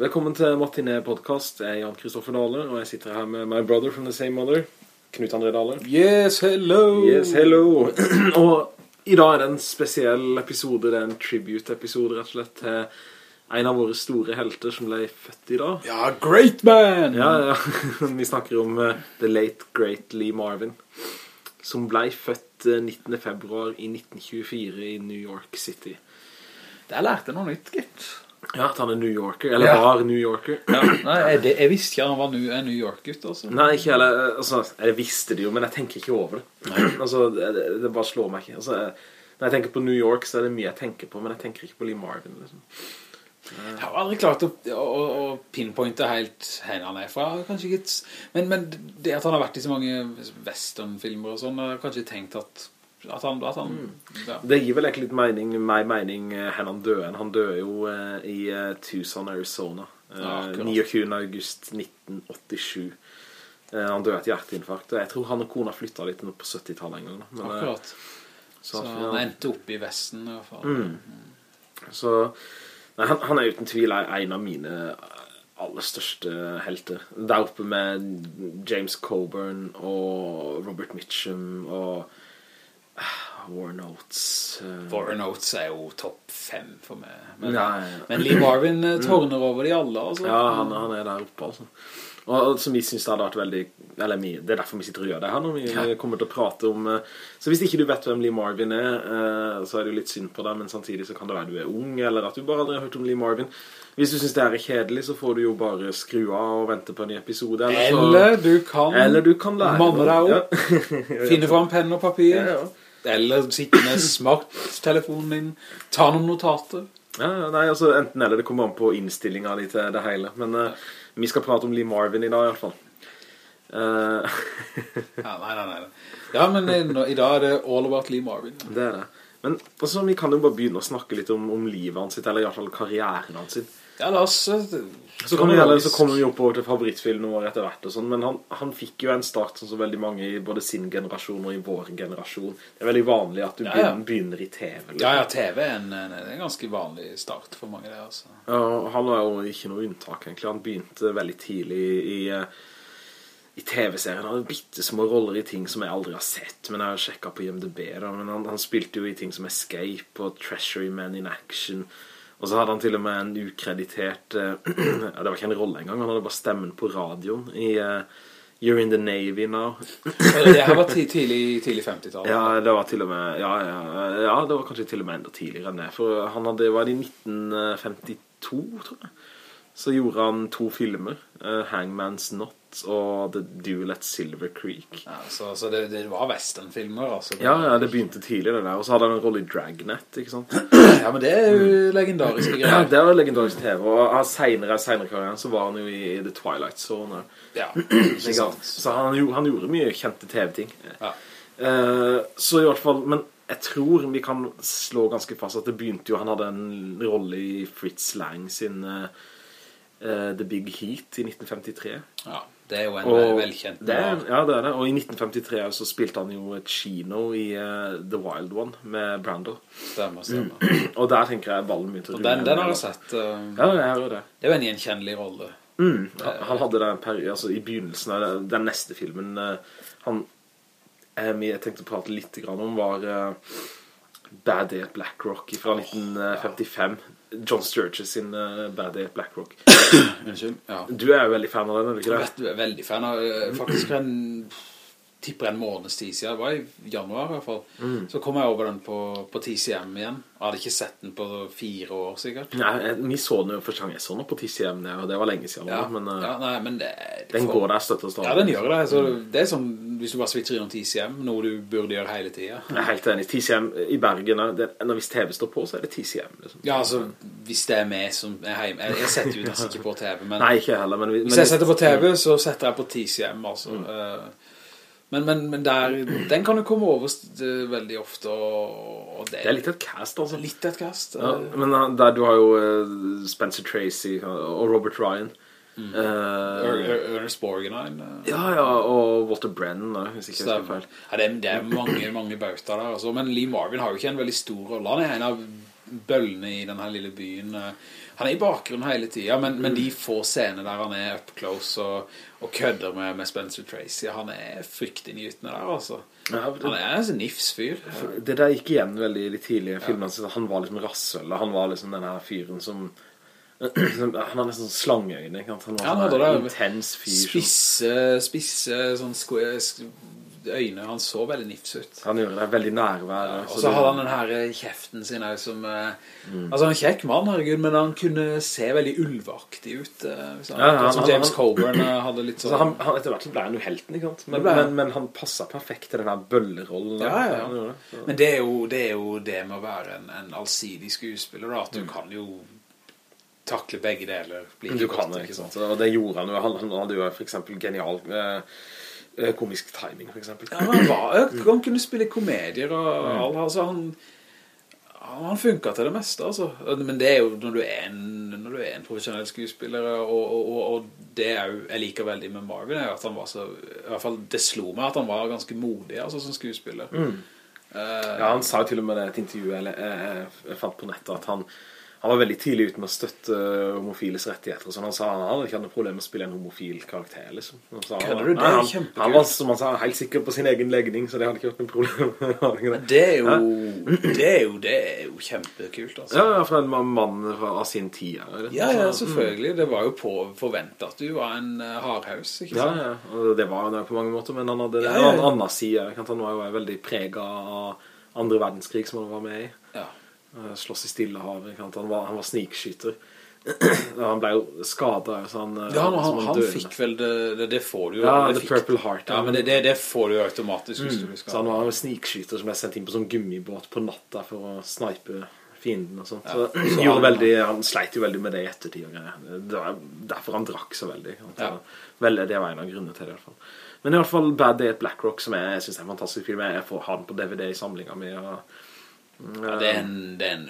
Velkommen til Martinet podcast. Jeg er Jan Kristoffer Dahle, og jeg sitter her med my brother from the same mother, Knut André Dahle. Yes, hello! Yes, hello! og i dag er det en spesiell episode, det er en tribute-episode rett og slett til en av våre store helter som ble født i dag. Ja, great man! Ja, ja. Vi snakker om uh, The Late Great Lee Marvin, som ble født uh, 19. februar i 1924 i New York City. Der lærte noe nytt, gitt. Ja, at han er New Yorker, eller Ja. var New Yorker. Ja, nei, jeg, det, jeg visste ikke han var New, New York-gutt, altså. Nei, ikke heller, altså, jeg visste det jo, men jeg tenker ikke over det. altså, det, det- det bare slår meg ikke. Altså, jeg- når jeg tenker på New York, så er det mye jeg tenker på, men jeg tenker ikke på Lee Marvin, liksom. Jeg har aldri klart å, å, å pinpointe helt hvor han er fra, kanskje ikke, men, men det at han har vært i så mange westernfilmer og sånn, har kanskje tenkt at, at han, at han ja. Det gir vel egentlig litt mening, mer mening, eh, hen han døde. Han døde jo eh, i eh, Tucson, Arizona. eh, Ja, akkurat. 29. august 1987. Eh, han døde et hjerteinfarkt, jeg tror han og kona flytta litt på 70-tallet en gang. Men, Akkurat. Så, Så ja. han endte opp i Vesten i hvert fall. Så nei, han, han er uten tvil en av mine aller største helter. Der oppe med James Coburn og Robert Mitchum og ah, Notes uh... War Notes er jo topp fem for meg. Men, Nei. men Lee Marvin eh, tårner over de alle, altså. Ja, han, han er der oppe, altså. Og, og som vi synes det hadde vært veldig Eller vi, det er derfor vi sitter og gjør det her når vi Ja. kommer til å prate om eh, Så hvis ikke du vet hvem Lee Marvin er Så er det jo litt synd på deg Men samtidig så kan det være du er ung Eller at du bare aldri har hørt om Lee Marvin Hvis du synes det er kjedelig Så får du jo bare skru av og vente på en ny episode så, Eller du kan eller du kan lære manne deg opp. Ja. finne fram penn og papir. Ja, ja. Eller sitte med smarttelefonen din, ta noen notater. Ja, nei, altså enten eller det kommer an på innstillinga di til det hele Men uh, vi skal prate om Lee Marvin i dag i hvert fall Uh, Ja, nei, nei, nei. Ja, men i, i dag er det all about Lee Marvin. Det er det. Men altså, vi kan jo bare begynne å snakke litt om, om livet hans sitt, eller i hvert fall karrieren hans sitt. Ja, la oss... Så, vi, heller, så kommer vi oppover til favorittfilmen vår etter hvert og sånn, men han, han fikk jo en start sånn som veldig mange i både sin generasjon og i vår generasjon. Det er veldig vanlig at du Ja, ja. begynner, begynner i TV. liksom. Ja, ja, TV er en, en, en ganske vanlig start for mange der, altså. Ja, han var jo ikke noe unntak egentlig. Han begynte veldig tidlig i, eh, i TV-serien. Han hadde bittesmå roller i ting som jeg aldri har sett, men jeg har sjekket på IMDb. Da. Men han, han spilte jo i ting som Escape og Treasury Men in Action. Og så hadde han til og med en ukreditert eh, ja, Det var ikke en rolle engang, han hadde bare stemmen på radioen i uh, You're in the Navy Now. Det her var tidlig, tidlig 50-tallet. Ja, det var til og med ja, ja, ja, det var kanskje til og med enda tidligere enn det. For han hadde, var det i 1952, tror jeg. Så gjorde han to filmer. Uh, Hangman's Knot og The Duel at Silver Creek. Ja, så, så det, det var westernfilmer, altså. Ja, ja, det begynte tidlig det der. Og så hadde han en rolle i Dragnet, ikke sant? Ja, men det er jo legendariske greier. Ja, det var legendarisk TV. Og han senere, senere karrieren så var han jo i The Twilight Zone. Ja, Ikke sant? Så han, han gjorde mye kjente TV-ting. Ja. Uh, så i hvert fall, men jeg tror vi kan slå ganske fast at det begynte jo, han hadde en rolle i Fritz Lang sin uh, The Big Heat i 1953. ja, det er jo en Og velkjent det, er- ja, det er det. Og i 1953 så spilte han jo et kino i uh, The Wild One med Brando. Stemmer, stemmer. Og der tenker jeg ballen begynte å Og den, den har jeg sett. uh, Ja, jeg har jo det. Det er jo en gjenkjennelig rolle. Mm, han, han hadde den periode, altså i begynnelsen av den- den neste filmen uh, han eh, jeg tenkte å prate litt om var eh, Bad Day at Black Rock fra 1955 John Sturges sin uh, Bad Day at Black Rock Unnskyld. Ja. du er jo veldig fan av den, er du ikke det? Vet du, er veldig fan av eh, faktisk en tipper en måneds tid siden, det var i januar i hvert fall, Mm. så kom jeg over den på, på TCM igjen. Jeg hadde ikke sett den på fire år sikkert. Nei, jeg- vi så den jo første gang jeg så den på TCM og det var lenge siden Ja, men eh, ja, nei, men det, den for- går der støtt og stadig Ja, den gjør det. Så det er som hvis du bare switcher innom TCM, noe du burde gjøre hele tiden. jeg er helt enig, TCM i Bergen det, når hvis TV står på så er det TCM liksom. Ja, altså, hvis det er meg som er hjemme, jeg, jeg setter jo nesten ikke på TV, men Nei, ikke heller men, vi- hvis jeg setter på TV, så setter jeg på TCM, altså. eh, Men, men, men der, den kan jo komme over eh, veldig ofte, og, det, det er litt et cast altså litt et cast Ja, eh, men uh, der du har jo uh, Spencer Tracy og Robert Ryan. Mm. Uh, Er- Er- Ernest Borgnine. eh, ja, ja, og Walter Brennan, da, hvis ikke jeg husker feil. Ja, det, er, det er mange, mange bauter der, altså. Men Lee Marvin har jo ikke en veldig stor rolle. Han er en av bøllene i denne lille byen. eh. Han er i bakgrunnen hele tiden, men, men de få scener der han er up close og, og kødder med, med Spencer Tracy, han er fryktinngytende der, altså. Ja, det- Han er en nifs-fyr. Det der gikk igjen veldig i de tidlige filmene. Ja. Han var liksom rassøl Han var liksom den her fyren som Han har nesten sånn slangeøyne. Han var Ja, sånn intens fyr. Spisse, spisse, sånn square, sk- øyne, han så veldig nifs ut. Han gjorde det veldig nærvær. Og så hadde han den her eh, kjeften sin som mm. Altså en kjekk mann, herregud Men han kunne se veldig ulvaktig ut eh, han, Ja, han- Som James han- Coburn hadde litt Så sånn han, han, etter hvert så ble han jo helten, ikke sant? Men, han. men, men han passet perfekt til den der bøllerollen. Ja, ja, ja. Det. Men det er, jo, det er jo det med å være en, en allsidig skuespiller da, Mm. At du kan jo takle begge deler Du kan det, ikke sant? Og det gjorde han jo. Han, han hadde jo for eksempel genial eh, komisk timing, for eksempel. Ja, han, var, han kunne spille komedier og alt, altså han han funket til det meste altså. men det er jo når du er en, når du er en profesjonell skuespiller og, og, og, det er jo, jeg liker veldig med Marvin er at han var så, i hvert fall det slo meg at han var ganske modig altså, som skuespiller Eh, Ja, han sa jo til og med det i et intervju jeg, jeg, jeg fant på nettet at han, han var veldig tidlig ute med å støtte uh, homofiles rettigheter sånn. Han sa han hadde ikke hatt noe problem med å spille en homofil karakter, liksom. Han sa, han, du? Det Nei, han, han var, som han sa, helt sikker på sin egen legning, så det hadde ikke vært noe problem. Det? er jo det er jo, det er jo kjempekult altså. ja, ja, for en mann av sin tid. Ja, ja, Så- selvfølgelig. Det var jo på forventet at du var en uh, hardhaus, ikke Ja, sant? ja, og det var han jo på mange måter, men han hadde Ja, ja, ja. en annen side. Han var jo veldig preget av andre verdenskrig som han var med i. Ja. Eh, Slåss i Stillehavet. Han var, han var snikskyter. Han ble jo skadet. Så han, eh, Ja, han, han, han fikk vel det, det, det får du jo. Ja, The fikk- Purple Heart. Ja, men det, det, det får du jo automatisk blir Så han var jo snikskyter som ble sendt inn på sånn gummibåt på natta for å snipe fienden og sånt. Så, så han- veldig, han sleit jo veldig med det i ettertid. Det var derfor han drakk så veldig. Ja. Vel, det var en av grunnene til det i hvert fall. Men i hvert fall Bad Day at Black Rock, som jeg synes er en fantastisk film. Jeg får ha den på DVD i samlinga mi. Og, Ja, det er en, det er en,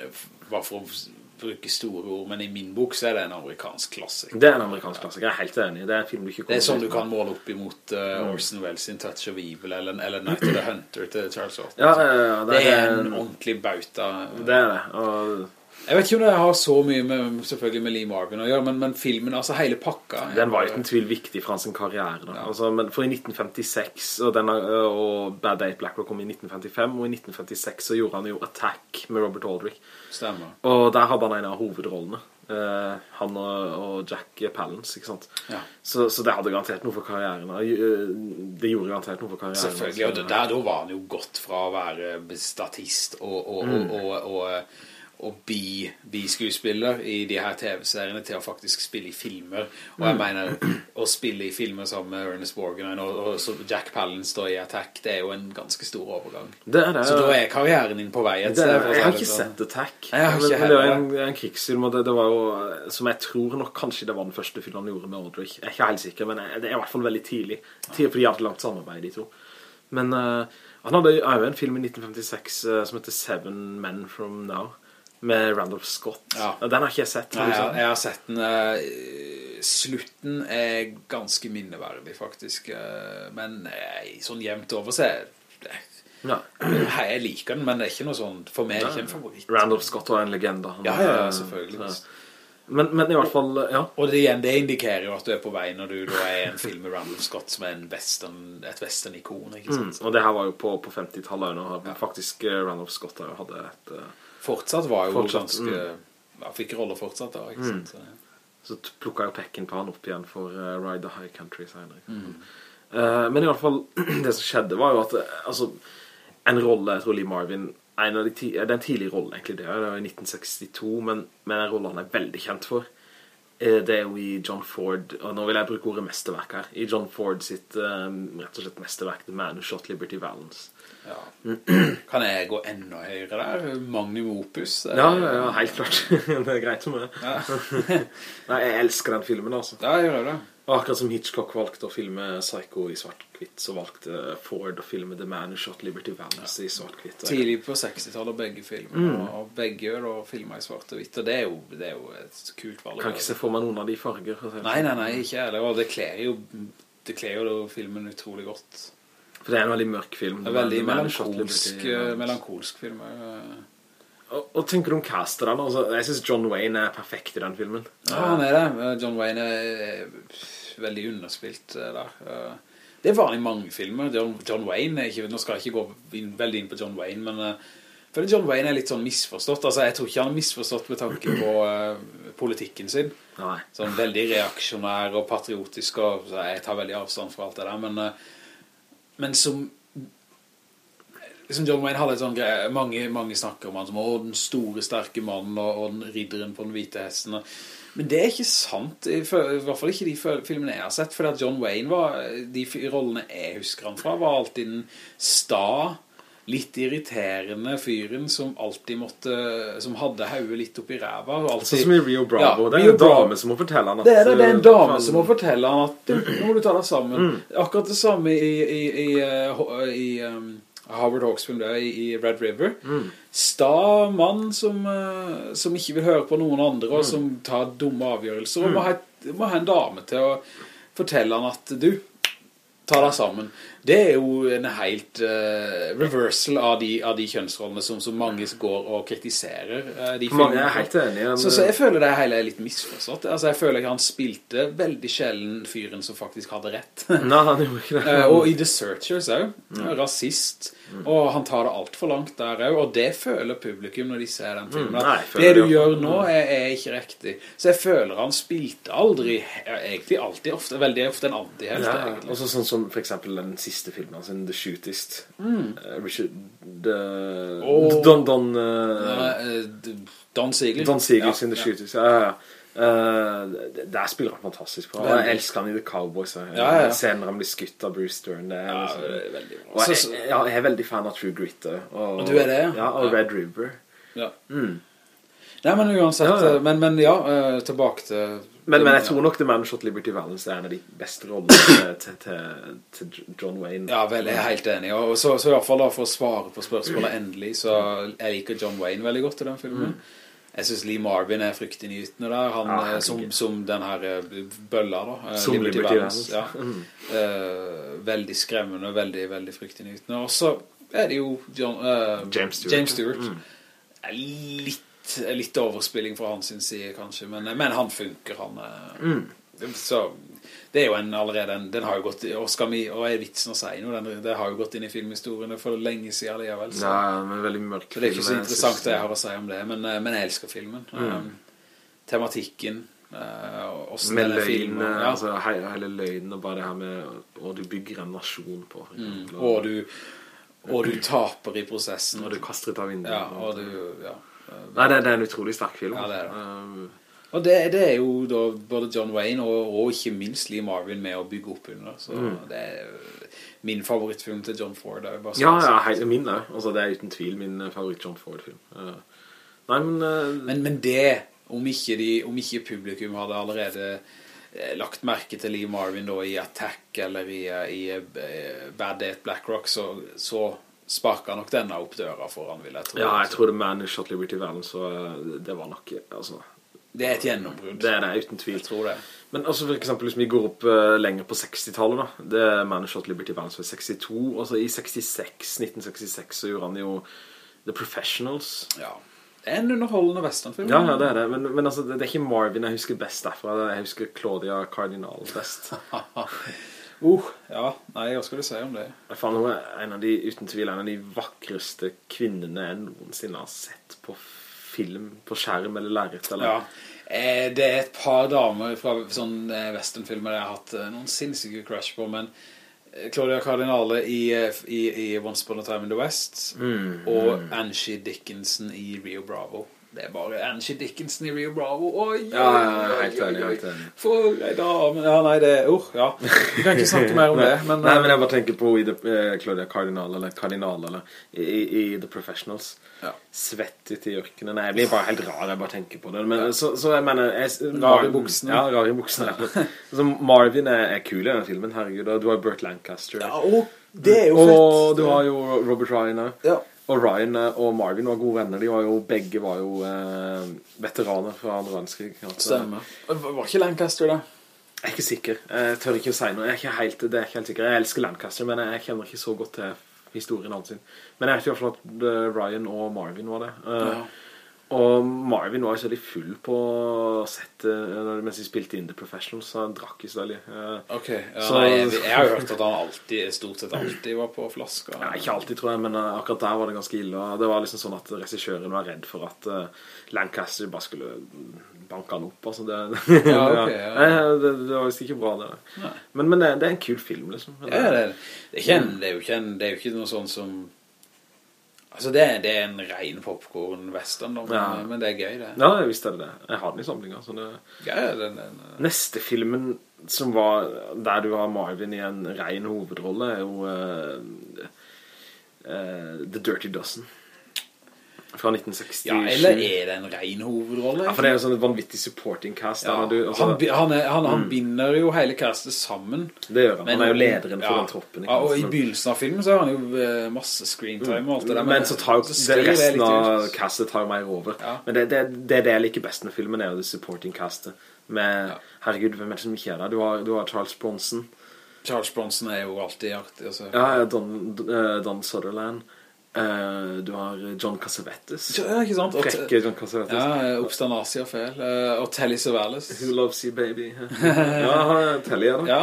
bare for å bruke store ord, men i min bok så er det en amerikansk klassiker. det er en amerikansk klassiker. Jeg er helt enig. Det er en film du ikke Det er sånn du kan måle opp imot uh, Orson Welles sin Touch of Evil, eller, eller Night of the Hunter til Charles Horton. Ja, ja, ja, det, er en ordentlig bauta. Det er det. Og Jeg vet ikke om det har så mye med, selvfølgelig med Lee Marvin å gjøre, men, men filmen, altså hele pakka. Den var uten tvil viktig for hans karriere. Da. Altså, men for i 1956, og, denne, og Bad Date at Black Rock kom i 1955, og i 1956 så gjorde han jo Attack med Robert Aldrich. Stemmer. Og der hadde han en av hovedrollene. Uh, han og, og Jack Palance, ikke sant? Ja. Så, så det hadde garantert noe for karrieren. Eh, Det gjorde garantert noe for karrieren. Selvfølgelig, og det der, da var han jo godt fra å være statist og, og, og, og, og, bli, bi, bi-skuespiller i de her TV-seriene til å faktisk spille i filmer. Og jeg mener, å spille i filmer sammen med Ernest Borgen og, og så Jack Palance da i Attack, det er jo en ganske stor overgang. Det er det. Så da er karrieren din på vei et Det sted. er, å jeg har ikke sånn. sett Attack. Jeg har ikke men det er en, en krigsfilm, og det, det var jo som jeg tror nok kanskje det var den første filmen han gjorde med Aldrich. Jeg er ikke helt sikker, men det er i hvert fall veldig tidlig. Tidlig fordi de hadde langt samarbeid, de to. Men uh, han hadde jo en film i 1956 uh, som heter Seven Men From Now, med Randolph Scott. Ja. Den har ikke jeg sett. Nei, Har du jeg, jeg har sett den eh, Slutten er ganske minneverdig faktisk eh, Men eh, sånn jevnt over så er. Hei, jeg liker den, men det er ikke noe sånn For meg er det ikke en favoritt Randolph Scott var en legende. Ja, ja, selvfølgelig Men, men i hvert fall, ja. Og det, igjen, det indikerer jo at du er på vei Når du da er en film med Randolph Scott Som er en western, et western-ikon Mm, og det her var jo på, på 50-tallet og faktisk Randolph Scott hadde et Fortsatt var jo Fortsatt, ganske mm. ja, Fikk roller fortsatt da, ikke sant? Så, Så plukket jo pekken på han opp igjen for uh, Ride the High Country senere. Mm. Uh, men i alle fall, det som skjedde var jo at eh, altså, en rolle, jeg tror Lee Marvin, en av de ti, det er en tidlig rolle egentlig det, det var i 1962, men, men en rolle han er veldig kjent for, det er jo i John Ford, og nå vil jeg bruke ordet mesterverk her, i John Ford sitt um, rett og slett mesterverk, The Man Who Shot Liberty Valance. Ja. Kan jeg gå enda høyere der? Magnum Opus eh, Ja, ja, helt klart. det er greit for meg. Nei, jeg elsker den filmen, altså. Ja, jeg gjør det akkurat som Hitchcock valgte å filme Psycho i svart-hvitt, så valgte Ford å filme The Man Who Shot Liberty Valance i svart-hvitt. Tidlig på 60-tallet begge filmer Og begge da filmer i svart og det er jo, det er jo et kult valg Kan ikke se for meg noen av de farger. det Nei, sånn. nei, nei, ikke heller Og det kler jo Det kler jo filmen utrolig godt Det er en veldig mørk film. Er veldig melankolsk eh. Melankolsk film. Og, og tenker du om castet? Altså, jeg synes John Wayne er perfekt i den filmen. Ja, han er det. Eh, John Wayne er veldig underspilt eh, der. Det er vanlig mange filmer. John, John Wayne, ikke, nå skal jeg ikke gå inn, veldig inn på John Wayne, men for John Wayne er litt sånn misforstått. Altså, jeg tror ikke han er misforstått med tanke på uh, politikken sin. Nei. Sånn veldig reaksjonær og patriotisk, og så jeg tar veldig avstand fra alt det der, men, uh, men som liksom John Wayne hadde et sånn greie, mange, mange snakker om han som å, den store, sterke mannen og, og den ridderen på den hvite hesten. Men det er ikke sant, i, i hvert fall ikke de filmene jeg har sett, for at John Wayne var, de rollene jeg husker han fra, var alltid den sta, litt irriterende fyren som alltid måtte, som hadde hauet litt opp i ræva. Alltid, sånn som i Rio Bravo, Ja, det er Rio en dame Bravo. som må fortelle han at Det er det, det er en uh, dame som må fortelle han at nå må du ta deg sammen. Mm. Akkurat det samme i, i, i, uh, i um, Howard Hawks film der, i, Red River. Mm. Sta mann som, som ikke vil høre på noen andre, Mm. og som tar dumme avgjørelser, og må ha, må ha en dame til å fortelle han at du, ta deg sammen. Det er jo en helt uh, reversal av de, av de kjønnsrollene som, som mange går og kritiserer uh, de Mange filmene. er helt enige. Så, så jeg føler det hele er litt misforstått. Altså, jeg føler ikke han spilte veldig sjelden fyren som faktisk hadde rett. Nei, han gjorde ikke det. uh, og i The Searchers også, rasist. Og han tar det alt for langt der også, og det føler publikum når de ser den filmen. Mm, nei, det du det. gjør nå er, er ikke riktig. Så jeg føler han spilte aldri, egentlig alltid, ofte, veldig ofte en antihelt, Ja, også sånn som for eksempel den siste filmen hans, The Shootist. Mm. Eh, Richard the, oh. Don, Don, Eh, Don Siegel. Don Siegel Ja, sin The ja. Shootist. Ja, ja. Eh, der spiller han fantastisk bra. Jeg elsker han i The Cowboys. Ja, Ja, ja, Senere han blir skutt av Bruce Stern. Er, Ja, liksom- og jeg, jeg er veldig fan av True Grit. Og, Og du er det, ja? Og. Red River. Ja. Mm. Nei, men uansett, Ja, ja. eh, Men, men ja, eh, tilbake til... Men, men jeg tror nok The Man Shot Liberty Valance er en av de beste rollene til, til, til John Wayne. Ja, vel, jeg er helt enig. Og så, så i hvert fall da, for å svare på spørsmålet endelig, så jeg liker John Wayne veldig godt i den filmen. Jeg synes Lee Marvin er fryktinngytende der, han Ja, eh, som, som den her bølla da. Som Liberty Valance, Valance. Ja. Mm. Uh, veldig skremmende, veldig, veldig fryktinngytende. Og så er det jo John, uh, James Stewart. James Stewart. Mm. Er Litt, litt overspilling fra hans side, kanskje, men, men han funker, han. eh, Mm. Så det er jo en allerede en, Den har jo gått Og Mi Og er vitsen å si noe den, Det har jo gått inn i filmhistoriene For lenge siden likevel så. Ja, men veldig mørk film, det er ikke så interessant det jeg har å si om det Men, eh, men jeg elsker filmen Mm. um, Tematikken uh, Med løgn, ja. altså hele, hele løgnen og bare det her med Og du bygger en nasjon på mm. Og du Og du taper i prosessen og du kaster ut av vinduet Ja, og du ja. Nei, det, det er en utrolig sterk film Ja, det er det. Um, Og det, det er jo da både John Wayne og, og ikke minst Lee Marvin med å bygge opp under Så Mm. det er min favorittfilm til John Ford er bare ja, sånn- ja, hei, min da altså, Det er uten tvil min eh, favoritt John Ford-film Uh, Nei, men, uh, Men, men det, om ikke, de, om ikke publikum hadde allerede lagt merke til Lee Marvin da i Attack eller i, i Bad Day at Black Rock, så, så sparket nok denne opp døra for han, vil jeg tro. Ja, jeg tror det Man Who Shot Liberty Valance Så uh, det var nok altså, Det er et gjennombrudd. Det er det uten tvil Jeg tror det. Men altså for eksempel hvis vi går opp uh, lenger på 60-tallet da Det er Man Shot Liberty Valance ved 62 Altså i 66, 1966 Så gjorde han jo The Professionals Ja. Det er en underholdende westernfilm. Ja, ja, det er det Men, men altså, det, det er ikke Marvin jeg husker best derfra Jeg husker Claudia Cardinal best uh, ja, nei, hva skal du si om det? Fant hun er en av de, uten tvil En av de vakreste kvinnene Jeg noensinne har sett på film På skjerm eller lærert, eller Ja. Eh, det er et par damer fra sånne eh, westernfilmer jeg har hatt eh, noen sinnssyke crush på, men eh, Claudia Cardinale i, i, i Once Upon a Time in the West Mm, og Angie Dickinson i Rio Bravo. Det er bare Angie Dickinson i Rio Bravo. Oi, Ja, ja, ja, helt enig, helt enig. For ei dame. Ja, nei, det er uh, ja. Vi kan ikke snakke mer om det, men, Nei, eh, men jeg bare tenker på i the, eh, Claudia Cardinal Eller Cardinal eller, i, i, The Professionals Ja. Svett ute i ørkenen Nei, jeg blir bare helt rar Jeg bare tenker på det Men så, så jeg mener jeg, Rar i buksene. Ja, rar i buksene Så Marvin er, er kul i denne filmen Herregud, og du har Burt Lancaster ja, og det er jo fett. Og du har jo Robert Ryan òg. Ja. Og Ryan eh, og Marvin var gode venner De var jo, begge var jo eh, veteraner fra andre verdenskrig Altså, Stemmer. Var ikke Lancaster det? Jeg er ikke sikker Jeg tør ikke å si noe Jeg er ikke helt, er ikke helt sikker Jeg elsker Lancaster Men jeg kjenner ikke så godt til historien hans. Men jeg vet i hvert fall at eh, Ryan og Marvin var det. Eh, Ja. Og Marvin var jo så veldig full på settet mens de spilte inn The Professionals, så han drakk ikke så veldig. Eh, Ok, ja, Så- jeg, jeg har hørt at han alltid, stort sett alltid var på flaska. Ja, ikke alltid, tror jeg, men eh, akkurat der var det ganske ille. Det var liksom sånn at regissøren var redd for at eh, Lancaster bare skulle banke han opp. Altså det, Ja, okay, ja. Nei, det, det var visst ikke bra, det. Men, men det, det er en kul film, liksom. Ja, det, det, er ikke en, det, er jo ikke en, det er jo ikke noe sånn som Altså, det, det er en ren popcorn-western, men, Ja. men det er gøy, det. Ja, jeg visste det. Jeg har den i samlinga. Så det... Ja, den, den, Neste filmen som var der du har Marvin i en ren hovedrolle, er jo uh, uh, The Dirty Dozen. Fra 1967. ja, eller er det en ren hovedrolle? Ja, for det er jo sånn vanvittig supporting cast. Ja, du, altså, han, han, er, han, han binder jo hele castet sammen. det gjør han. Men- han er jo lederen for ja. den troppen. Ja, og i begynnelsen av filmen så har han jo eh, masse screentime og alt det der. men så tar jo så det, resten av castet tar jo mer over. Men det, det, det det jeg liker best med filmen, er jo det supporting castet. Med, herregud, hvem er det som ikke er der? Du har, du har Charles Bronson. Charles Bronson er jo alltid artig. Altså. Ja, Don, eh, Don Sutherland. Eh, du har John Cassavetes. Ja, ikke sant? Frekke John Cassavetes. ja, Obstanasia feil. uh, og Telly Savalas. Who loves you, baby? ja, Telly er det. Ja,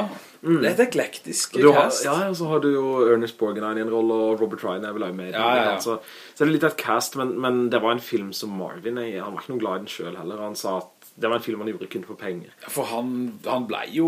det er et eklektisk Du har, cast. ja, og så har du jo Ernest Borgnine i en rolle, og Robert Ryan er vel også med. Ja, ja, ja. Så, så det er litt av et cast, men, men det var en film som Marvin er, Han var ikke noe glad i den selv heller. Han sa at det var en film han gjorde kun for penger. Ja, For han, han ble jo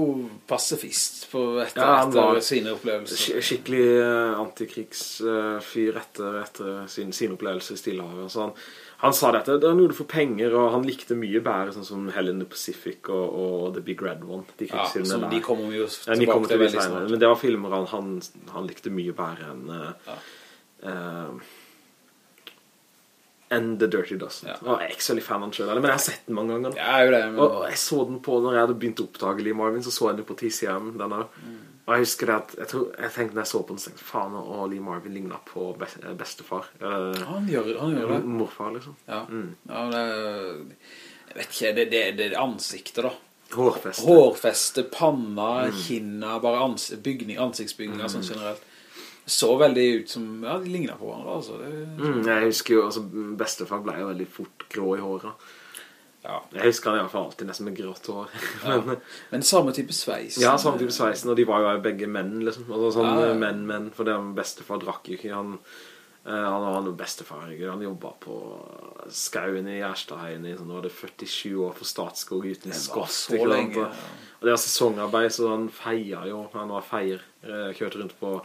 pasifist etter, Ja, han etter sine opplevelser. Skikkelig uh, antikrigsfyr etter, etter sin, sin opplevelse i Stillehavet. Så han, han sa dette, det noe du får penger, og han likte mye bedre sånn som Hell in the Pacific og, og The Big Red One. De Ja, som der. de kommer jo Ja, de kommer tilbake til til veldig snart. Men det var filmer han, han, han likte mye bedre enn uh, Ja. Enn The Dirty Dozen. Ja. Og jeg er ikke så veldig fan av den selv, men jeg har sett den mange ganger. Ja, det, men... Og jeg så den på når jeg hadde begynt å oppdage Lee Marvin, så så jeg den på TCM, Denne. Mm. Og jeg husker det at, jeg, tror, jeg tenkte når jeg så på den, så tenkte faen, og Lee Marvin ligna på best, bestefar. Eh, Han gjør, han gjør det. morfar, liksom. Ja, Mm. ja det, jeg vet ikke, det, er ansiktet da. Hårfeste. Hårfeste, panna, Mm. kinna, bare ans bygning, ansiktsbygninger sånn generelt. Så veldig ut som, ja, de lignet på hverandre, altså. Det, Mm, jeg husker jo, altså, bestefar ble jo veldig fort grå i håret. ja. Jeg husker han i hvert fall alltid nesten med grått hår. Men, Men samme type sveis. Ja, samme type sveisen, og de var jo begge menn, liksom. Altså sånn Ja, ja. menn, menn, for det bestefar drakk jo ikke. Han, eh, han var noen bestefarger. Han jobbet på skauen i Gjerstaheien i sånn, var det 47 år for Statskog uten skott. ikke sant? Og, ja. det var sesongarbeid, så han feia jo. Han var feier. eh, Kjørte rundt på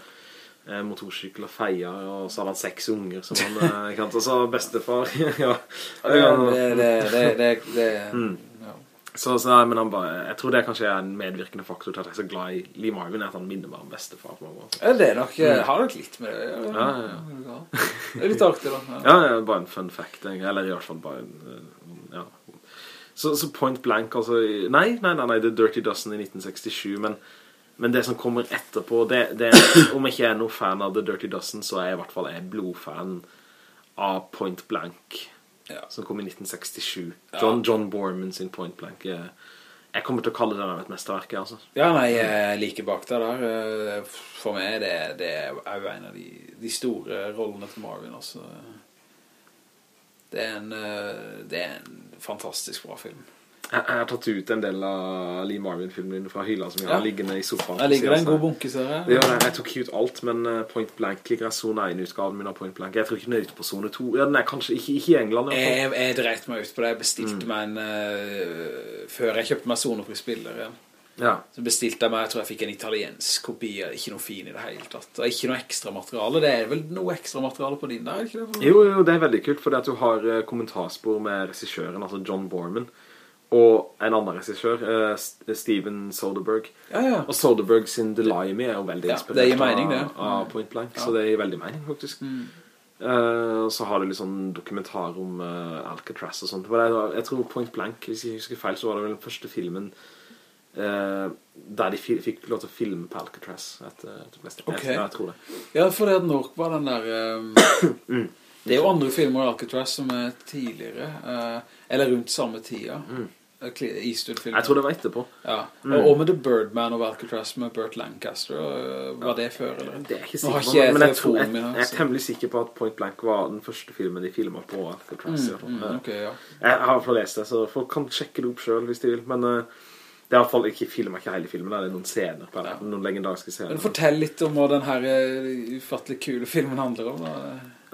motorsykkel og feia, og så hadde han seks unger som han, eh, sant? Så bestefar, ja. Det, det, det, det, det, Mm. ja. Så, så nei, men han bare, jeg tror det kanskje er en medvirkende faktor til at jeg er så glad i Lee Marvin, at han minner meg om bestefar på mange måte. Ja, det er nok, jeg har nok litt med det. Ja, Mm. Ja, ja, ja. Det er litt artig da. Ja. Ja, ja, bare en fun fact, eller i hvert fall bare en, eh, ja. Så, så Point Blank, altså, nei, nei, nei, nei, The Dirty Dozen i 1967, men, men det som kommer etterpå, det, det om jeg ikke er noen fan av The Dirty Dozen, så er jeg i hvert fall en blodfan av Point Blank, Ja. som kom i 1967. Ja. John, John Borman sin Point Blank. Jeg, jeg kommer til å kalle det et mesterverk, altså. Ja, nei, jeg er like bak deg der. Eh, For meg det, det er jo en av de, de store rollene til Marvin. Altså. Det, er en, eh, det er en fantastisk bra film. Jeg, jeg har tatt ut en del av Lee Marvin-filmen fra hylla som jeg Ja. har liggende i sofaen. Jeg ligger det en god bunke, ser jeg. Det gjør det. Jeg tok ikke ut alt, men eh, Point Blank ligger i zone 1-utgaven min av Point Blank. Jeg tror ikke den er ute på zone 2. Ja, den er kanskje ikke, ikke i England. i. Jeg, jeg dreit meg ut på det. Jeg Mm. bestilte meg en Uh, Før jeg kjøpte meg sonefri spiller igjen. Ja. Så bestilte jeg meg, jeg tror jeg fikk en italiensk kopi Ikke noe fin i det hele tatt ikke noe ekstra materiale Det er vel noe ekstra materiale på din der, er ikke det? Jo, jo, det er veldig kult, fordi at du har eh, kommentarspor med regissjøren altså John Borman, og en annen regissør, uh, Steven Soderbergh. Ja, ja Og Soderbergh sin Delay Me er jo veldig Ja, inspirert det gir mening, det. av, av Point Blank, så det gir veldig mening, faktisk. Mm. Uh, så har du litt sånn dokumentar om uh, Alcatraz og sånt. Jeg, jeg tror Point Blank, hvis jeg husker feil, så var det vel den første filmen Uh, der de fikk lov til å filme på Alcatraz. Etter, etter beste. Ok. Jeg, tror det. Ja, for det nok var den der eh, Det er jo andre filmer av Alcatraz som er tidligere uh, Eller rundt samme tida Mm. Eastwood-filmen. Jeg tror det var etterpå. Ja, og, og med The Birdman og Alcatraz med Burt Lancaster, og, var det før, eller? Det er ikke sikker ikke på, men jeg, tror, jeg, jeg er temmelig sikker på at Point Blank var den første filmen de filmet på Alcatraz. Mm. Mm, okay, ja. Jeg har i hvert fall lest det, så folk kan sjekke det opp selv hvis de vil. Men eh, det er i hvert fall ikke filmet ikke hele filmen, det er noen scener på det. Noen legendariske scener. Men fortell litt om hva den her eh, ufattelig kule filmen handler om. Da.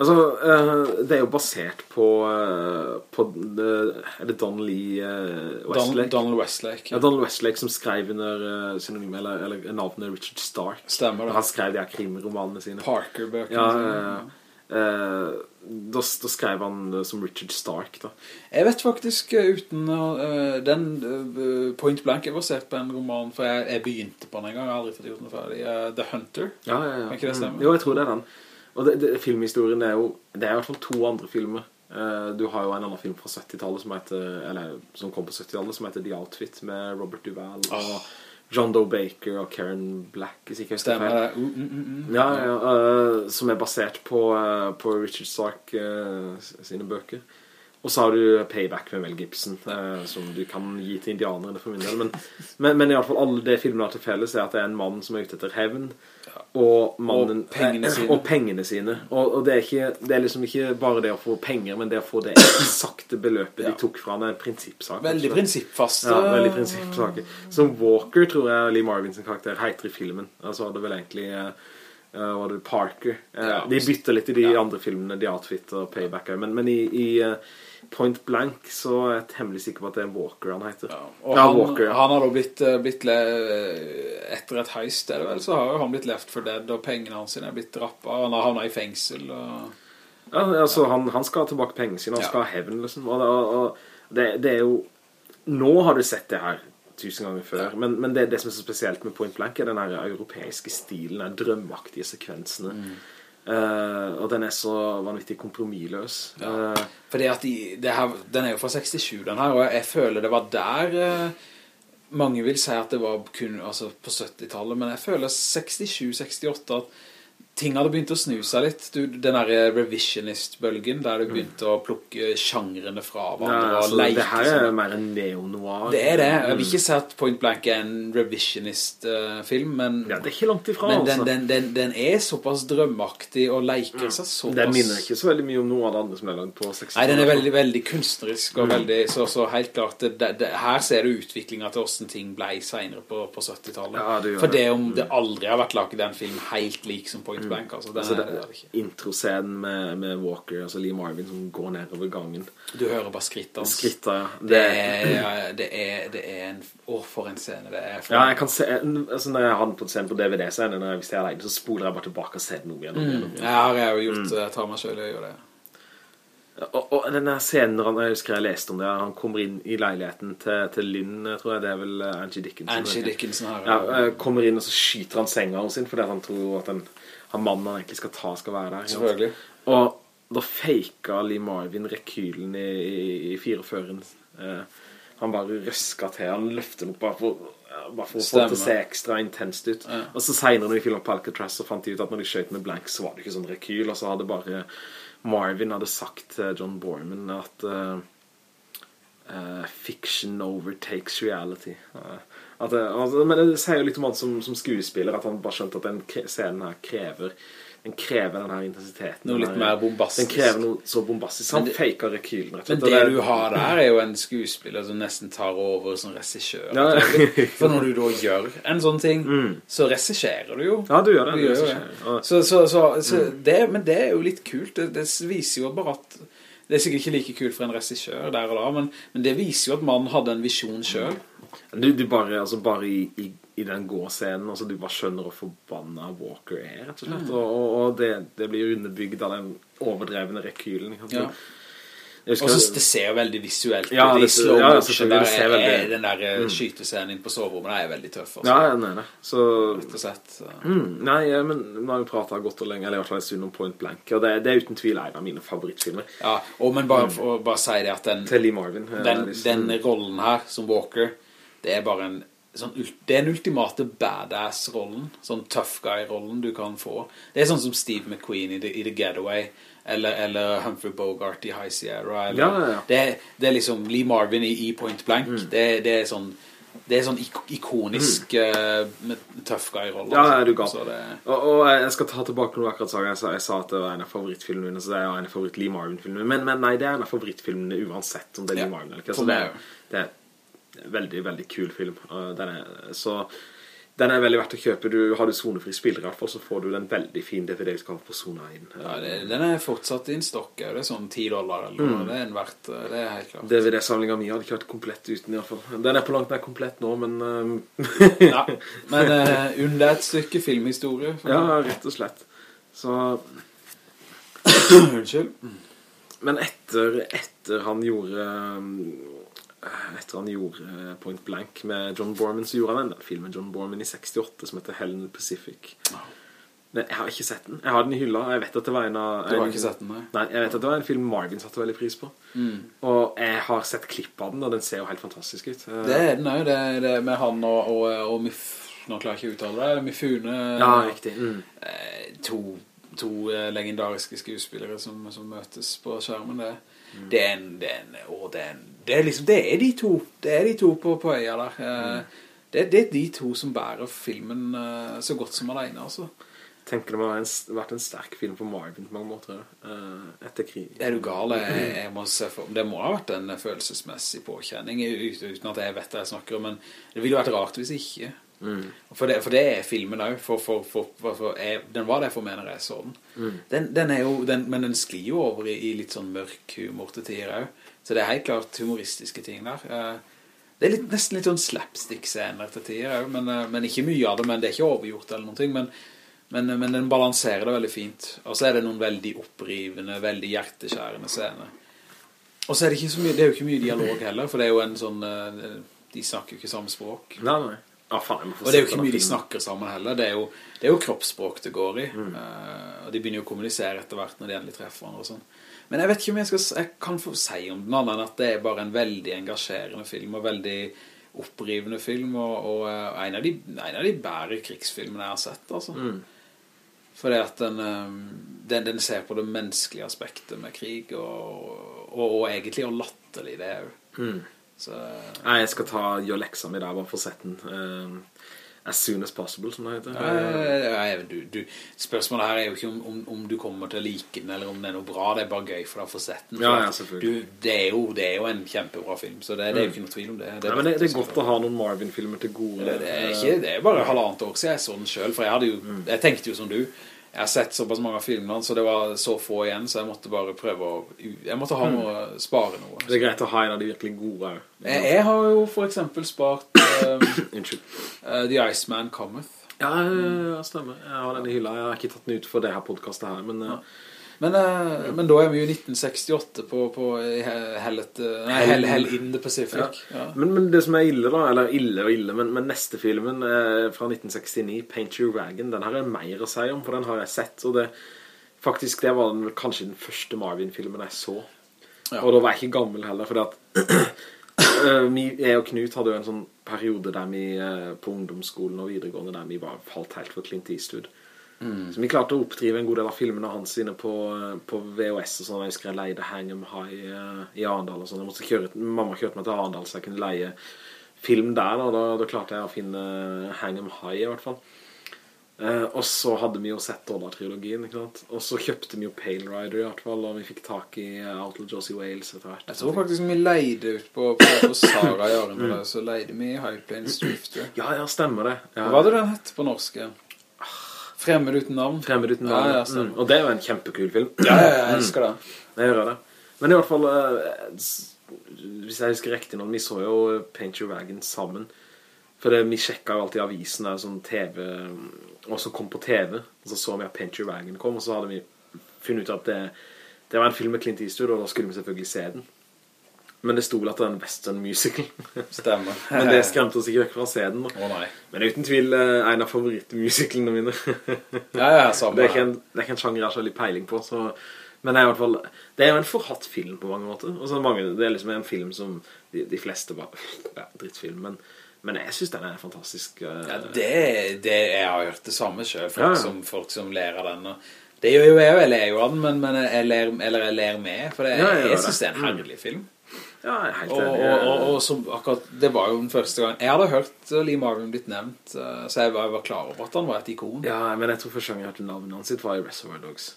Altså, eh, det er jo basert på, eh, på Er det Don Lee Westlake? Donald, Donald Westlake. Ja, Donald Westlake som skrev under synonym, eller, eller navnet Richard Stark. Stemmer det. Han skrev de her krimromanene sine. Parker-bøkene. Ja, ja, ja. Eh, da, da skrev han det som Richard Stark, da. Jeg vet faktisk eh, uten eh, Den uh, Point Blank er basert på en roman, for jeg, jeg begynte på den en gang, jeg har aldri fått gjort den ferdig. uh, The Hunter. Ja, ja, ja. Kan ikke det stemme? Mm. Jo, jeg tror det er den. Og det, det, filmhistorien er jo Det er i hvert fall to andre filmer. Eh, du har jo en annen film fra 70-tallet som heter Eller som kom på 70-tallet, som heter The Outfit med Robert Duvall og John Doe Baker og Karen Black, hvis ikke jeg husker Stemmer feil. Uh, mm, mm. Ja, ja, uh, som er basert på, uh, på Richard Stark eh, sine bøker. Og så har du Payback med Mel Gibson, som du kan gi til indianerne for min del. Men, men, men i alle fall alle de filmene har til felles er at det er en mann som er ute etter hevn. Og, mannen, Og pengene eh, sine. Og pengene sine. Og, og det, er ikke, det er liksom ikke bare det å få penger, men det å få det eksakte beløpet Ja. de tok fra han er en prinsippsak. Veldig rett prinsippfast. Ja, eh, veldig prinsippsaker. Som Walker, tror jeg Lee Marvin sin karakter heter i filmen. Altså var det vel egentlig eh, eh, var det Parker. Uh, Ja. de bytter litt i de andre filmene, The Outfit og Payback. Men, men i, i eh, Point Blank så er jeg temmelig sikker på at det er Walker han heter. Ja, og Ja, han, Walker, ja. han har da blitt, eh, blitt le, etter et heist, er det vel, så har jo han blitt left for dead, og pengene hans er blitt drappet, og han har havnet i fengsel, og... Ja, altså han, han skal ha tilbake pengene sine, han skal ha hevn liksom. Og, det- og, og det, det er jo Nå har du sett det her tusen ganger før, men, men det, det som er så spesielt med Point Blank er den her europeiske stilen, den drømmaktige sekvensene. Mm. Eh, og den er så vanvittig kompromissløs. uh, Fordi at de, det her, den er jo fra 67, den her, og jeg føler det var der uh, mange vil si at det var kun altså, på 70-tallet, men jeg føler 67-68 at ting hadde begynt å snu seg litt. Du, den der revisionist-bølgen, der du begynte å plukke sjangrene fra ja, hverandre og altså, leke det her sånn. jo mer en neo-noir. Det er det. Jeg vil Mm. ikke si at Point Blank er en revisionist-film, men, Ja, det er ikke langt ifra, men den, altså. den, den, den er såpass drømmaktig og leker seg såpass... Den minner ikke så veldig mye om noe av det andre som er langt på 60 Nei, den er veldig, veldig kunstnerisk Mm. veldig, så, så helt klart, det, det, her ser du utviklingen til hvordan ting ble senere på, på 70-tallet. Ja, For det. det om det aldri har vært laget en film helt lik som Point Blank, altså, Altså, det, det det introscenen med, med Walker, altså Lee Marvin som går nedover gangen. Du hører bare skrittene. Skritta, ja. Det er, det er, det er en, år for en scene det. For, Ja, jeg kan se altså Når jeg har den på scenen på DVD så er når jeg, Hvis jeg er alene så spoler jeg bare tilbake og ser den om igjen, Mm. igjen. Ja, det har jeg jo Mm. gjort, jeg tar meg selv i gjør det. Og, og denne scenen når han, Jeg husker jeg leste om det Han kommer inn i leiligheten til, til Lynn tror jeg Det er vel eh, Angie Dickinson Angie Dickinson her. ja, eh, Kommer inn og så skyter han senga sin Fordi han tror at den, han mannen han egentlig skal ta Skal være der? Selvfølgelig. Og da faket Lee Marvin rekylen i, i, i fireføren eh, Han bare røska til Han løfter den opp bare for, bare for å få det til å se ekstra intenst ut Ja. Og så senere når vi fylte på Alcatraz Så fant de ut at når de skjøt med blank Så var det ikke sånn rekyl Og så hadde bare Marvin hadde sagt til John Borman At uh, uh, Fiction overtakes reality Eh, at, altså, Men det sier jo litt om han som, som skuespiller At han bare skjønte at den scenen her krever Den krever den her intensiteten Noe litt mer bombastisk. Den krever noe så bombastisk Han faker rekylen rett og Men slett, Men det du har der er jo en skuespiller som nesten tar over som regissør. Ja. Mm. For når du da gjør en sånn ting, så regisserer du jo. Ja, du gjør det, Du gjør jo det. Og- Så, så, så, så det, men det er jo litt kult. Det, det viser jo bare at det er sikkert ikke like kult for en regissør der og da, men, men det viser jo at mannen hadde en visjon selv. Du, du bare, altså bare i, i, i den gåscenen altså Du bare skjønner hvor forbanna Walker er rett og slett Mm. Og, og, det, det blir underbygd av den overdrevne rekylen? Ja. Og så det ser jo veldig visuelt. Ja, det- slow ja, motion der det ser er, er den der mm. skytescenen på soverommet, er veldig tøff. også. Ja, ja, nei, nei. Så Rett og slett. mm, Nei, men nå har vi pratet godt og lenge Eller i hvert fall en stund om Point Blank Og det, det er uten tvil en av mine favorittfilmer Ja, og men bare mm. bare si det at den, eh, den, liksom. den rollen her som Walker det er bare en sånn, det er den ultimate badass-rollen sånn tough guy-rollen du kan få det er sånn som Steve McQueen i The, i The Getaway eller, eller Humphrey Bogart i High Sierra. Eller, Ja, ja, ja. Det, det er liksom Lee Marvin i, i Point Blank. Det, det er sånn det er sånn ikonisk mm. uh, tough guy-rolle. Ja, er du gal. Det, Og, og jeg skal ta tilbake noe akkurat. Jeg, sa. jeg sa at det var en av favorittfilmene så det er en av favoritt Lee Marvin-filmene. Men, men nei, det er en av favorittfilmene uansett om det er Lee Marvin eller ikke. Så det, det er en veldig, veldig kul film. Den er, så den er veldig verdt å kjøpe. Du, har du sonefri spiller i hvert fall, så får du den veldig fin DVD-utgave på Sona 1. ja, det, den er fortsatt i en stokk. Det er sånn 10 dollar eller Mm. noe. Det er en verdt, eh, det er helt klart. DVD-samlinga mi hadde ikke vært komplett uten, i hvert fall. Den er på langt nær komplett nå, men um, Ja, men uh, under et stykke filmhistorie. Ja, rett og slett. Så Unnskyld. Men etter, etter han gjorde um, Etter han gjorde uh, Point Blank med John Borman Så gjorde han den filmen John Borman i 68 Som heter Hell in the Pacific Men jeg har ikke sett den Jeg har den i hylla Jeg vet at det var en av Du har en- ikke sett den, nei? Nei, jeg vet at det var en film Marvin satte veldig pris på Og jeg har sett klipp av den Og den ser jo helt fantastisk ut Uh, Det er den òg. Det, det med han og, og, og Mif... Nå klarer jeg ikke å uttale det. Mifune. Ja, riktig mm. Eh, To, to eh, legendariske skuespillere som, som møtes på skjermen. Det, Mm. det, er en, det, er en, å, det, er en, det er liksom Det er de to. Det er de to på, på øya der. Eh, Mm. det, det er de to som bærer filmen eh, så godt som alene, altså. Tenker det må ha en, vært en sterk film for Marvin på mange måter uh, Etter krig Er du gal? Jeg, jeg må se for, det må ha vært en følelsesmessig påkjenning uten at jeg vet det jeg snakker om, men det ville vært rart hvis ikke. For, det, for det er filmen jeg, den var det for meg når jeg så den. Den, den er jo, den, men den sklir jo over i, i litt sånn mørk humor til tider også. Så det er helt klart humoristiske ting der. Eh, Det er litt, nesten litt sånn slapstick-scener til tider men, eh, men ikke mye av det, men det er ikke overgjort eller noen ting, men, men, men den balanserer det veldig fint. Og så er det noen veldig opprivende, veldig hjerteskjærende scener. Og så er det ikke så mye, det er jo ikke mye dialog heller, for det er jo en sånn, eh, de snakker jo ikke samme språk. Nei, nei ah, faen, Og det er jo ikke mye de snakker sammen heller, det er jo, det er jo kroppsspråk det går i. Eh, og de begynner jo å kommunisere etter hvert når de endelig treffer hverandre og sånn. Men jeg vet ikke om jeg, skal, jeg kan få si om den andre enn at det er bare en veldig engasjerende film, og veldig opprivende film, og, og eh, en, av de, en av de bære krigsfilmene jeg har sett, altså. Fordi at den, eh, den, den ser på det menneskelige aspektet med krig, og, og, og egentlig og latterlig det er jo. Så, Nei, jeg skal ta gjør leksa mi der bare for å sette den eh, As soon as possible, som det heter Nei, nei, du, du, spørsmålet her er jo ikke om, om, om du kommer til å like den, eller om det er noe bra, det er bare gøy for deg å få sett den. Ja, ja, selvfølgelig. Du, det, er jo, det er jo en kjempebra film, så det, det er jo ikke noe tvil om det. Nei, men det, det er godt å ha noen Marvin-filmer til gode det, det, er ikke, det er bare halvannet år siden jeg så den selv, for jeg, jo, Mm. jeg tenkte jo som du, jeg har sett såpass mange filmene, så det var så få igjen, så jeg måtte bare prøve å, jeg måtte ha noe, spare noe. Så. Det er greit å ha en av de virkelig gode. Jeg, jeg har jo for eksempel spart um, uh, The Iceman Cometh. Ja, ja, stemmer Jeg har den i hylla Jeg har ikke tatt den ut for det her podcastet her Men eh, Men, eh, men da er vi jo 1968 på, på eh, Hell, Hell in the Pacific. Ja. Men, men det som er ille da, eller ille og ille, men, men neste filmen eh, fra 1969, Paint Your Wagon, den har jeg mer å si om, for den har jeg sett, og det, faktisk det var den, kanskje den første Marvin-filmen jeg så. Ja. Og da var jeg ikke gammel heller, fordi at eh, vi, jeg og Knut hadde jo en sånn periode der vi eh, på ungdomsskolen og videregående, der vi bare falt helt for Clint Eastwood. Så vi klarte å oppdrive en god del av filmene hans inne på, eh, på VHS og sånn. Jeg husker jeg leide Hang 'em High eh, i Arendal og sånn. Mamma kjørte meg til Arendal så jeg kunne leie film der. Da, da, da klarte jeg å finne Hang 'em High i hvert fall. Eh, og så hadde vi jo sett Dollar-trilogien, ikke sant? Og så kjøpte vi jo Pale Rider i hvert fall, og vi fikk tak i uh, Outlaw Josie Wales etter hvert. Jeg tror faktisk vi leide ut på, på, på Sara i Arendal, så leide vi High Plains Drifter. Ja, ja, stemmer det. Ja. Hva var det den hett på norsk? igjen? Fremmed uten navn. Fremmed uten navn. ja, ja, mm. Og det er jo en kjempekul film. Ja, ja, jeg elsker det. Jeg gjør det. Men i hvert fall, eh, hvis jeg husker riktig nå, vi så jo Paint Your Wagon sammen. For det, vi sjekket jo alltid avisen der, sånn TV, og så kom på TV, og så så vi at Paint Your Wagon kom, og så hadde vi funnet ut at det, det var en film med Clint Eastwood, og da skulle vi selvfølgelig se den. Men det sto vel at det er en western musical. Stemmer. Men det skremte oss ikke vekk fra å se den. nei. Men det er uten tvil eh, en av favorittmusicalene mine. Ja, ja, samme. Det er ikke en, det er ikke en sjanger jeg har så litt peiling på så, Men det er, i hvert fall, det er jo en forhatt film på mange måter og så mange, Det er liksom en film som de, de fleste bare ja, Drittfilm Men, men jeg synes den er fantastisk Uh... Ja, det, det, jeg har hørt det samme selv, folk, Ja, ja. Som, folk som ler av den. og Det gjør jo jeg, jeg ler jo av den, men, men jeg, ler, eller jeg ler med, for det, Ja, jeg jeg synes det er en herlig film. Ja, helt Og, enig. og, og, og som akkurat, det var jo den første gang, jeg hadde hørt Lee Marvin blitt nevnt, eh, så jeg var, jeg var klar over at han var et ikon. Ja, men jeg tror første gang jeg hørte navnet hans sitt var i Reservoir Dogs.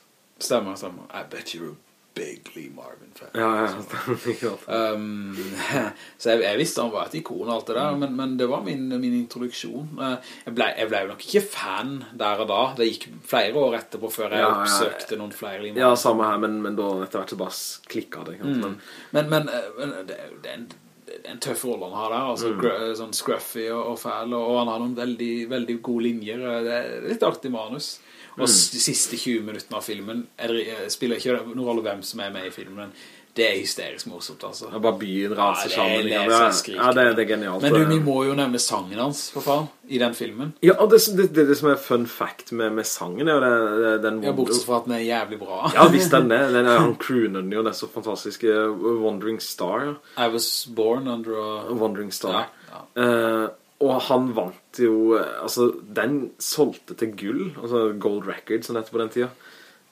Stemmer, stemmer. I bet you're a big Lee Marvin-fan. Ja, ja. Um, så jeg, jeg visste han var et ikon og alt det der, men, men det var min, min introduksjon. Eh, Jeg ble, jeg ble jo nok ikke fan der og da. Det gikk flere år etterpå før jeg Ja, oppsøkte noen flere Lee Ja, samme her, men, men da etter hvert så bare klikket det. Mm. Men, Men, men, eh, men det, det, er en, det er en tøff rolle han har der, altså Mm. sånn scruffy og, og fæl, og, og han har noen veldig, veldig gode linjer. eh, Det er litt artig manus. Og s- de siste 20 minuttene av filmen, er det, eh, spiller ikke noen rolle hvem som er med i filmen, men det er hysterisk morsomt, altså. ja, bare byen raser Ja, sammen. det ikke Ja, det, det er genialt. Men du, vi må jo nevne sangen hans, for faen, i den filmen. Ja, og det, det, det, det som er fun fact med, med sangen er jo det, det, den... Ja, bortsett fra at den er jævlig bra. Ja, visst den er. Den er han crooner den jo, det er så fantastiske Wandering Star. I was born under a... Wandering Star. Ja, Eh, og han vant jo eh, Altså, den solgte til gull, altså Gold Record, som det heter på den tida.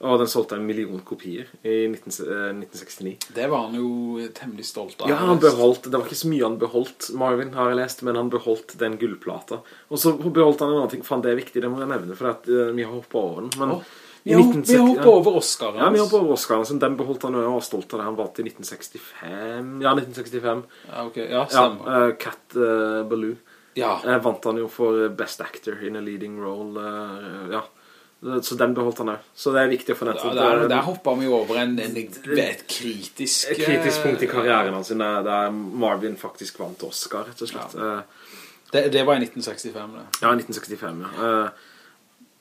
Og den solgte en million kopier i 19, eh, 1969. Det var han jo temmelig stolt av. Ja, han beholdt, det var ikke så mye han beholdt, Marvin, har jeg lest, men han beholdt den gullplata. Og så beholdt han en annen ting, faen, det er viktig, det må jeg nevne, for at eh, vi har hoppet over den. Men oh, Vi har 1960 vi har hoppet over Oscar Ja, vi har hoppet over den beholdt han, og jeg var stolt av det. Han valgte i 1965, ja, 1965. Ja, ok, ja, Ja, eh, Cat uh, Ballou. Ja, Eh, vant han jo for Best Actor in a Leading Role, eh, ja. Så den beholdt han også. Så det er viktig å få ja nettopp. der, der hoppet vi over en, en, et kritisk... Et kritisk punkt i eh, karrieren hans, der Marvin faktisk vant Oscar, rett og slett. Ja. Det, det var i 1965, det. Ja, 1965, ja. Eh,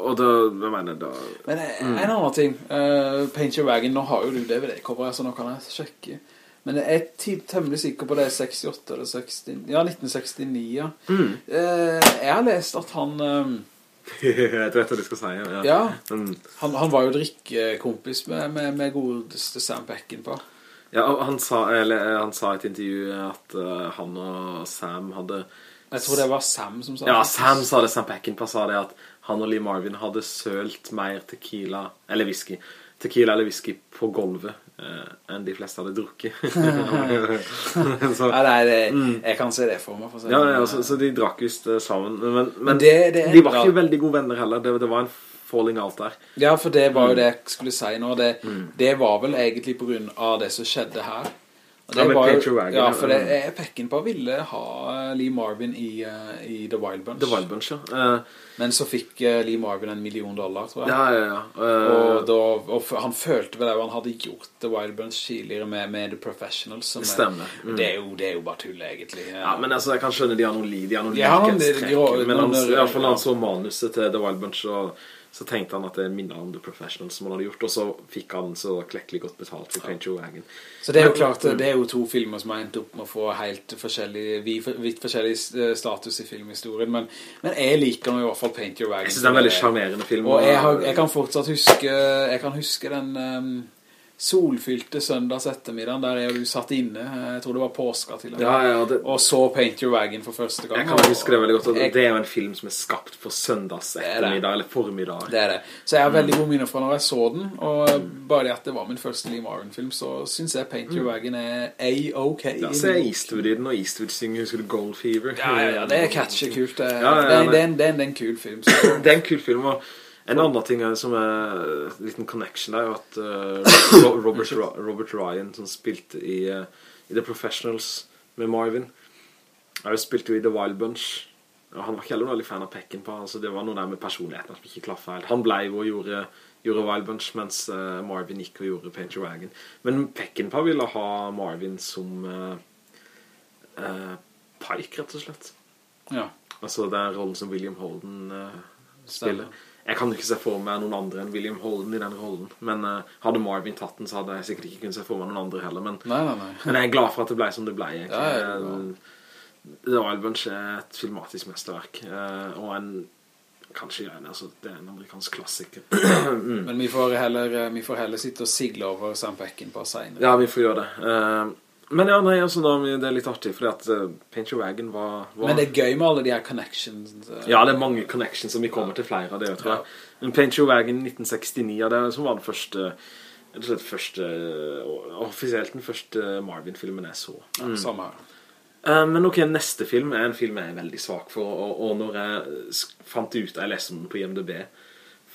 og da, hva mener, da... Men eh, en annen ting, Uh, Paint Your Wagon, nå har jo du DVD-coveret, så nå kan jeg sjekke. Men jeg er ti- temmelig sikker på det er 68 eller 60, ja, 1969, ja. Mm. jeg har lest at han, eh, jeg vet hva du skal si, ja. ja, Mm. han, han var jo drikkekompis med, med, med godeste Sam Peckinpah. Ja, han sa, eller, eh, han sa i et intervju at uh, han og Sam hadde... Jeg tror det var Sam som sa det. Ja. Sam sa det, Sam Peckinpah sa det at han og Lee Marvin hadde sølt mer tequila, eller whisky, tequila eller whisky på gulvet eh, enn de fleste hadde drukket. så, Nei, nei, det, jeg kan se det for meg. For ja, ja, så, så de drakk just eh, sammen. Men, men det- det de var bra. ikke veldig gode venner heller. Det, det var en falling out der. Ja, for det Mm. var jo det jeg skulle si nå. Det, det var vel egentlig på grunn av det som skjedde her. Ja, Wagon, ja, ja. for det, jeg på ville ha Lee Marvin i, eh, i The Wild Bunch. The Wild Bunch, ja. Uh, Men så fikk eh, Lee Marvin en million dollar, tror jeg. ja, ja, ja. Uh, Og, da, og han følte vel at han hadde gjort The Wild Bunch tidligere med, med The Professionals. Som er- Stemmer. Mm. Det, er jo, det er jo bare tull, egentlig. ja, men altså, jeg kan skjønne de har noen liv, de har noen likhetstrekk. Men han, i hvert fall han så manuset til The Wild Bunch, og så tenkte han at det minnet om The Professionals som han hadde gjort, og så fikk han så klekkelig godt betalt for Paint Your Wagon. Så det er jo klart, det er jo to filmer som har endt opp med å få helt forskjellig, vidt forskjellig eh, status i filmhistorien, men, men jeg liker i hvert fall Paint Your Wagon. Jeg synes det er en veldig charmerende film. Og jeg, har, jeg kan fortsatt huske, jeg kan huske den um, solfylte søndags ettermiddagen der jeg du satt inne, jeg tror det var påska til Ja, ja, det, og så Paint Your Wagon for første gang. jeg kan huske det veldig godt. Jeg- Det er jo en film som er skapt for søndags er ettermiddag, eller formiddag. Det er det. Så jeg har veldig gode minner fra når jeg så den, og bare det at det var min første Lee Marvin-film, så synes jeg Paint Your Wagon er A-OK. Ja, så er Eastwood i den, og Eastwood synger, husker du Gold Fever? Ja, ja, ja, det er catchy kult. Det, Ja, ja, det, er, det, er det, er en, det er en kul film. Så. Det er en kul film, og en annen ting er, som er en liten connection der, er at uh, Robert, Robert Ryan, som spilte i, uh, i The Professionals med Marvin, har jo spilt jo i The Wild Bunch, og han var ikke heller veldig fan av Peckinpah, altså det var noe der med personligheten som ikke klaffet helt. Han ble jo og gjorde, gjorde Wild Bunch, mens uh, Marvin gikk og gjorde Paint Your Wagon. Men Peckinpah ville ha Marvin som Pike, rett og slett. Ja, Altså er rollen som William Holden spiller. Stemmer. Jeg kan ikke se for meg noen andre enn William Holden i den rollen. Men uh, hadde Marvin tatt den, så hadde jeg sikkert ikke kunnet se for meg noen andre heller. Men, nei, nei, nei. men jeg er glad for at det ble som det ble. Ja, ja, ja. Eh, The Wild Bunch er et filmatisk mesterverk. uh, og en Kanskje en, altså, det er en amerikansk klassiker. Men vi får, heller, vi får heller sitte og sigle over Sam Peckinpah senere. ja, vi får gjøre det. Eh, Men ja, nei, altså, da, det er litt artig, fordi at uh, Paint Your Wagon var, var, Men det er gøy med alle de her connections. Uh, ja, det er mange connections som vi kommer til flere av det, tror jeg. Men Paint Your Wagon 1969, ja, det er som var den første, det første offisielt den første Marvin-filmen jeg så. Mm. Samme her. Uh, men ok, neste film er en film jeg er veldig svak for, og, og når jeg fant ut, jeg leste den på IMDb,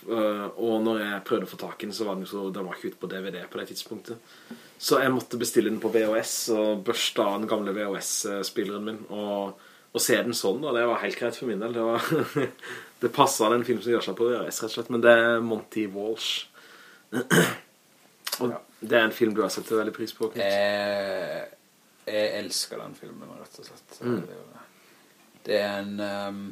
uh, og når jeg prøvde å få tak i den, så var den, så, den var ikke ute på DVD på det tidspunktet. Så jeg måtte bestille den på VHS og børste av den gamle VHS-spilleren min og, og, se den sånn, og det var helt greit for min del. Det, var, det passet den film som gjør seg på VHS, rett og slett, men det er Monty Walsh. og det er en film du har sett veldig pris på, Knut. Jeg, jeg elsker den filmen, rett og slett. Mm. Det er en... Um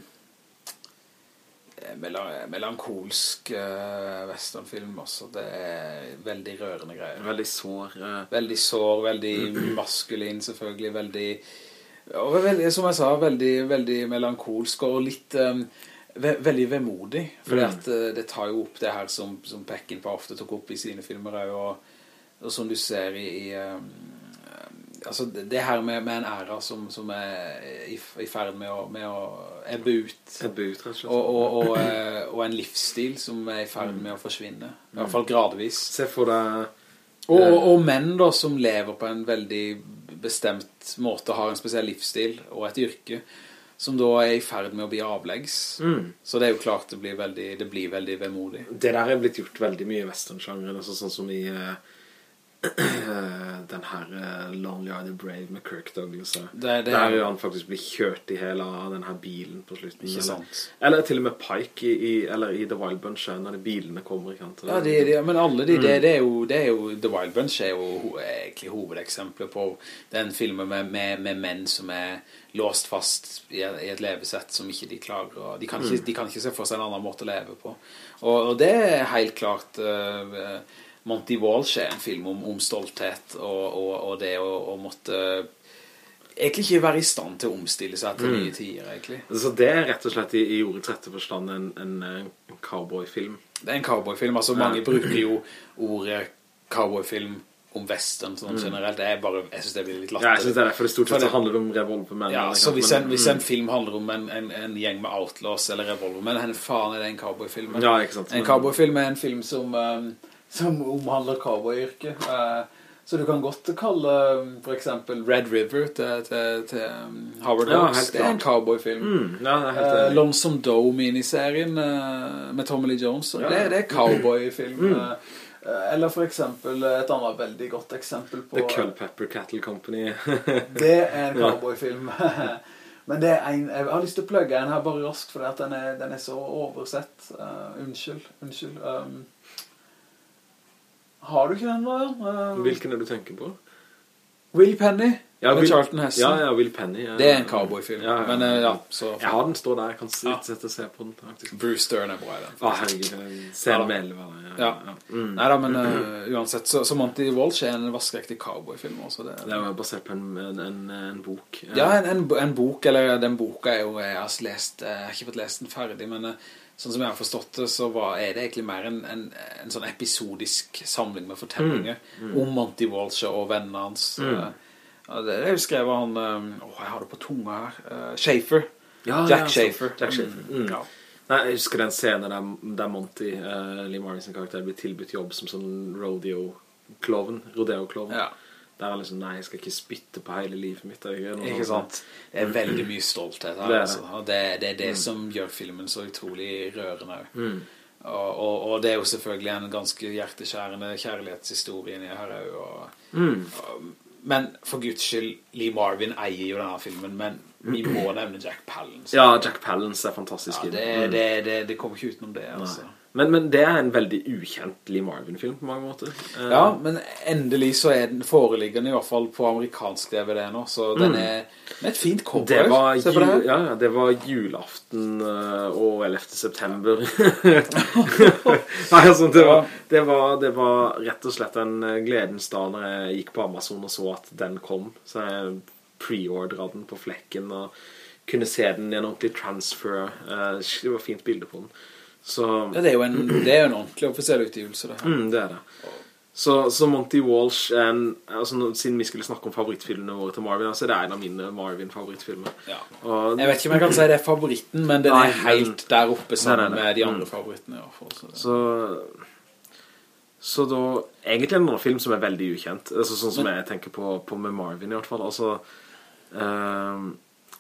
melankolsk uh, westernfilm også. Det er veldig rørende greier. Veldig sår. Uh... Veldig sår, veldig maskulin selvfølgelig, veldig, og veldig, som jeg sa, veldig, veldig melankolsk og litt um, ve veldig vemodig. For mm. uh, det tar jo opp det her som, som Peckinpah ofte tok opp i sine filmer, og, og som du ser i, i um, altså det her med, med en æra som, som er i, i ferd med å, med å ebbe ut. Ebbe ut, og. Og, og, og, eh, og, en livsstil som er i ferd med å forsvinne. I hvert fall gradvis. Se for deg... Og, menn da, som lever på en veldig bestemt måte, har en spesiell livsstil og et yrke, som da er i ferd med å bli avleggs. Mm. Så det er jo klart det blir veldig, det blir veldig vemodig. Det der er blitt gjort veldig mye i western-sjangeren, altså sånn som i... Uh den her uh, Lonely Are the Brave med Kirk Douglas det, det, jo han faktisk blir kjørt i hele av den her bilen på slutten ikke eller, eller til og med Pike i, eller i The Wild Bunch når de bilene kommer ja, de, de, men alle de, mm. det, det, er jo, det er jo The Wild Bunch er jo egentlig hovedeksempler på den filmen med, med, med, menn som er låst fast i, i et levesett som ikke de klarer de kan, ikke, mm. de kan ikke se for seg en annen måte å leve på og, og det er helt klart uh, Monty Walsh er en film om, om stolthet og, og, og det å, å, måtte egentlig ikke være i stand til å omstille seg til mm. nye tider, egentlig. Så det er rett og slett i, i ordets rette forstand en, en, en cowboyfilm? Det er en cowboyfilm, altså mange bruker jo ordet cowboyfilm om western sånn mm. generelt, det er bare, jeg synes det blir litt latter. Ja, jeg synes det er for det stort sett handler om revolvermenn. Ja, så hvis en, hvis en, mm. film handler om en, en, en gjeng med outlaws eller revolvermenn, henne faen er det en cowboyfilm? Ja, ikke sant. En cowboyfilm er en film som... Um, som omhandler cowboyyrket. Uh, så du kan godt kalle um, for eksempel Red River til, til, til um, Howard Hawks. Ja, det er en cowboyfilm. Mm, ja, uh, Lonesome Doe miniserien uh, med Tommy Lee Jones. Ja. Det, det, er cowboyfilm. Mm. eller for eksempel et annet veldig godt eksempel på... The Culpepper Cattle Company. det er en cowboyfilm. Men det er en, jeg har lyst til å plugge en her bare raskt, for den den er så oversett. unnskyld, unnskyld. Um, har du ikke den da? Uh, Hvilken er du tenker på? Will Penny ja, med Will, Charlton Heston. Ja, ja, Will Penny. Ja. Det er en cowboyfilm. Ja, ja, Men uh, ja, så... Jeg har den stå der, jeg kan sette og se på den. Faktisk. Bruce Stern er bra i den. Ah, herregud, scenen med elver. Ja. Mm. Neida, men uh, uansett, så, så Monty Walsh er en vaskerektig cowboyfilm også. Det, det er jo basert på en, en, en, en bok. Ja, en, en, bok, eller den boka er jo, jeg har lest, jeg har ikke fått lest den ferdig, men... Uh, sånn som jeg har forstått det, så var, er det egentlig mer en, en, en sånn episodisk samling med fortellinger mm, mm. om Monty Walsh og vennene hans. Mm. Uh, det er jo skrevet han, um, åh, jeg har det på tunga her, uh, Schaefer. Ja, Jack ja, Schaefer. Jack Schaefer. Mm. Ja. Nei, jeg husker den scenen der, der Monty, uh, Lee Marvins karakter, blir tilbudt jobb som sånn rodeo-kloven, rodeo-kloven. Ja. Der er liksom, nei, jeg skal ikke spytte på hele livet mitt. Ikke, ikke sant? Det er veldig mye stolthet her. Det er det, altså. det, det, er det mm. som gjør filmen så utrolig rørende. Mm. Og, og, og, det er jo selvfølgelig en ganske hjerteskjærende kjærlighetshistorie i her og, mm. Men for guds skyld, Lee Marvin eier jo denne filmen, men vi må nevne Jack Palance. Ja, Jack Palance er fantastisk. Ja, det, det, det, det, kommer ikke utenom det, altså. Nei. Men, men, det er en veldig ukjent Lee Marvin-film på mange måter. Uh, ja, men endelig så er den foreliggende i hvert fall på amerikansk DVD nå, så mm. den er med et fint cover. Det var, jul, ja, det var julaften uh, og 11. september. Nei, altså, det var, det, var, det var, rett og slett en eh, gledens dag når jeg gikk på Amazon og så at den kom. Så jeg pre-ordret den på flekken og kunne se den i en ordentlig transfer. Det var fint bilde på den. Så, ja, det er jo en, det er en ordentlig offisiell utgivelse det her. Mm, det er det. Så, så Monty Walsh er en, altså, Siden vi skulle snakke om favorittfilmene våre til Marvin Så er det en av mine Marvin-favorittfilmer Ja. Jeg vet ikke om jeg kan si det er favoritten, men den Nei, er helt der oppe sammen Nei, nei, med de andre Mm. favorittene. hvert fall, så Så Så da Egentlig en annen film som er veldig ukjent altså, Sånn som jeg tenker på, på med Marvin i hvert fall Altså ehm,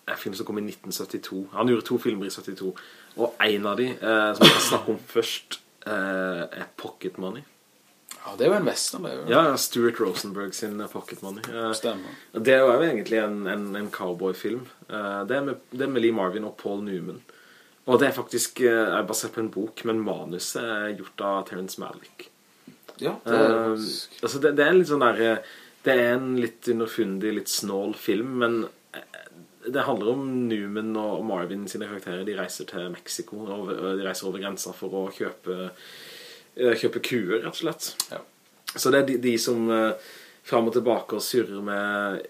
En film som kom i 1972 Han gjorde to filmer i 72 Og en av de eh, som jeg kan snakke om først eh, Er Pocket Money. Ja, det er jo en western, det er jo. Ja, Stuart Rosenberg sin Pocket Money. Eh, Stemmer. Det er jo egentlig en, en, en cowboyfilm. Eh, det, er med, det er med Lee Marvin og Paul Newman. Og det er faktisk eh, er basert på en bok Men manuset er gjort av Terrence Malick. Ja, det er Eh, altså det, det er litt sånn der eh, Det er en litt underfundig, litt snål film Men eh, det handler om Newman og Marvin sine karakterer. De reiser til Mexico og De reiser over grensa for å kjøpe eh, Kjøpe kuer, rett og slett. Ja. Så det er de, de som eh, Fram og tilbake og surrer med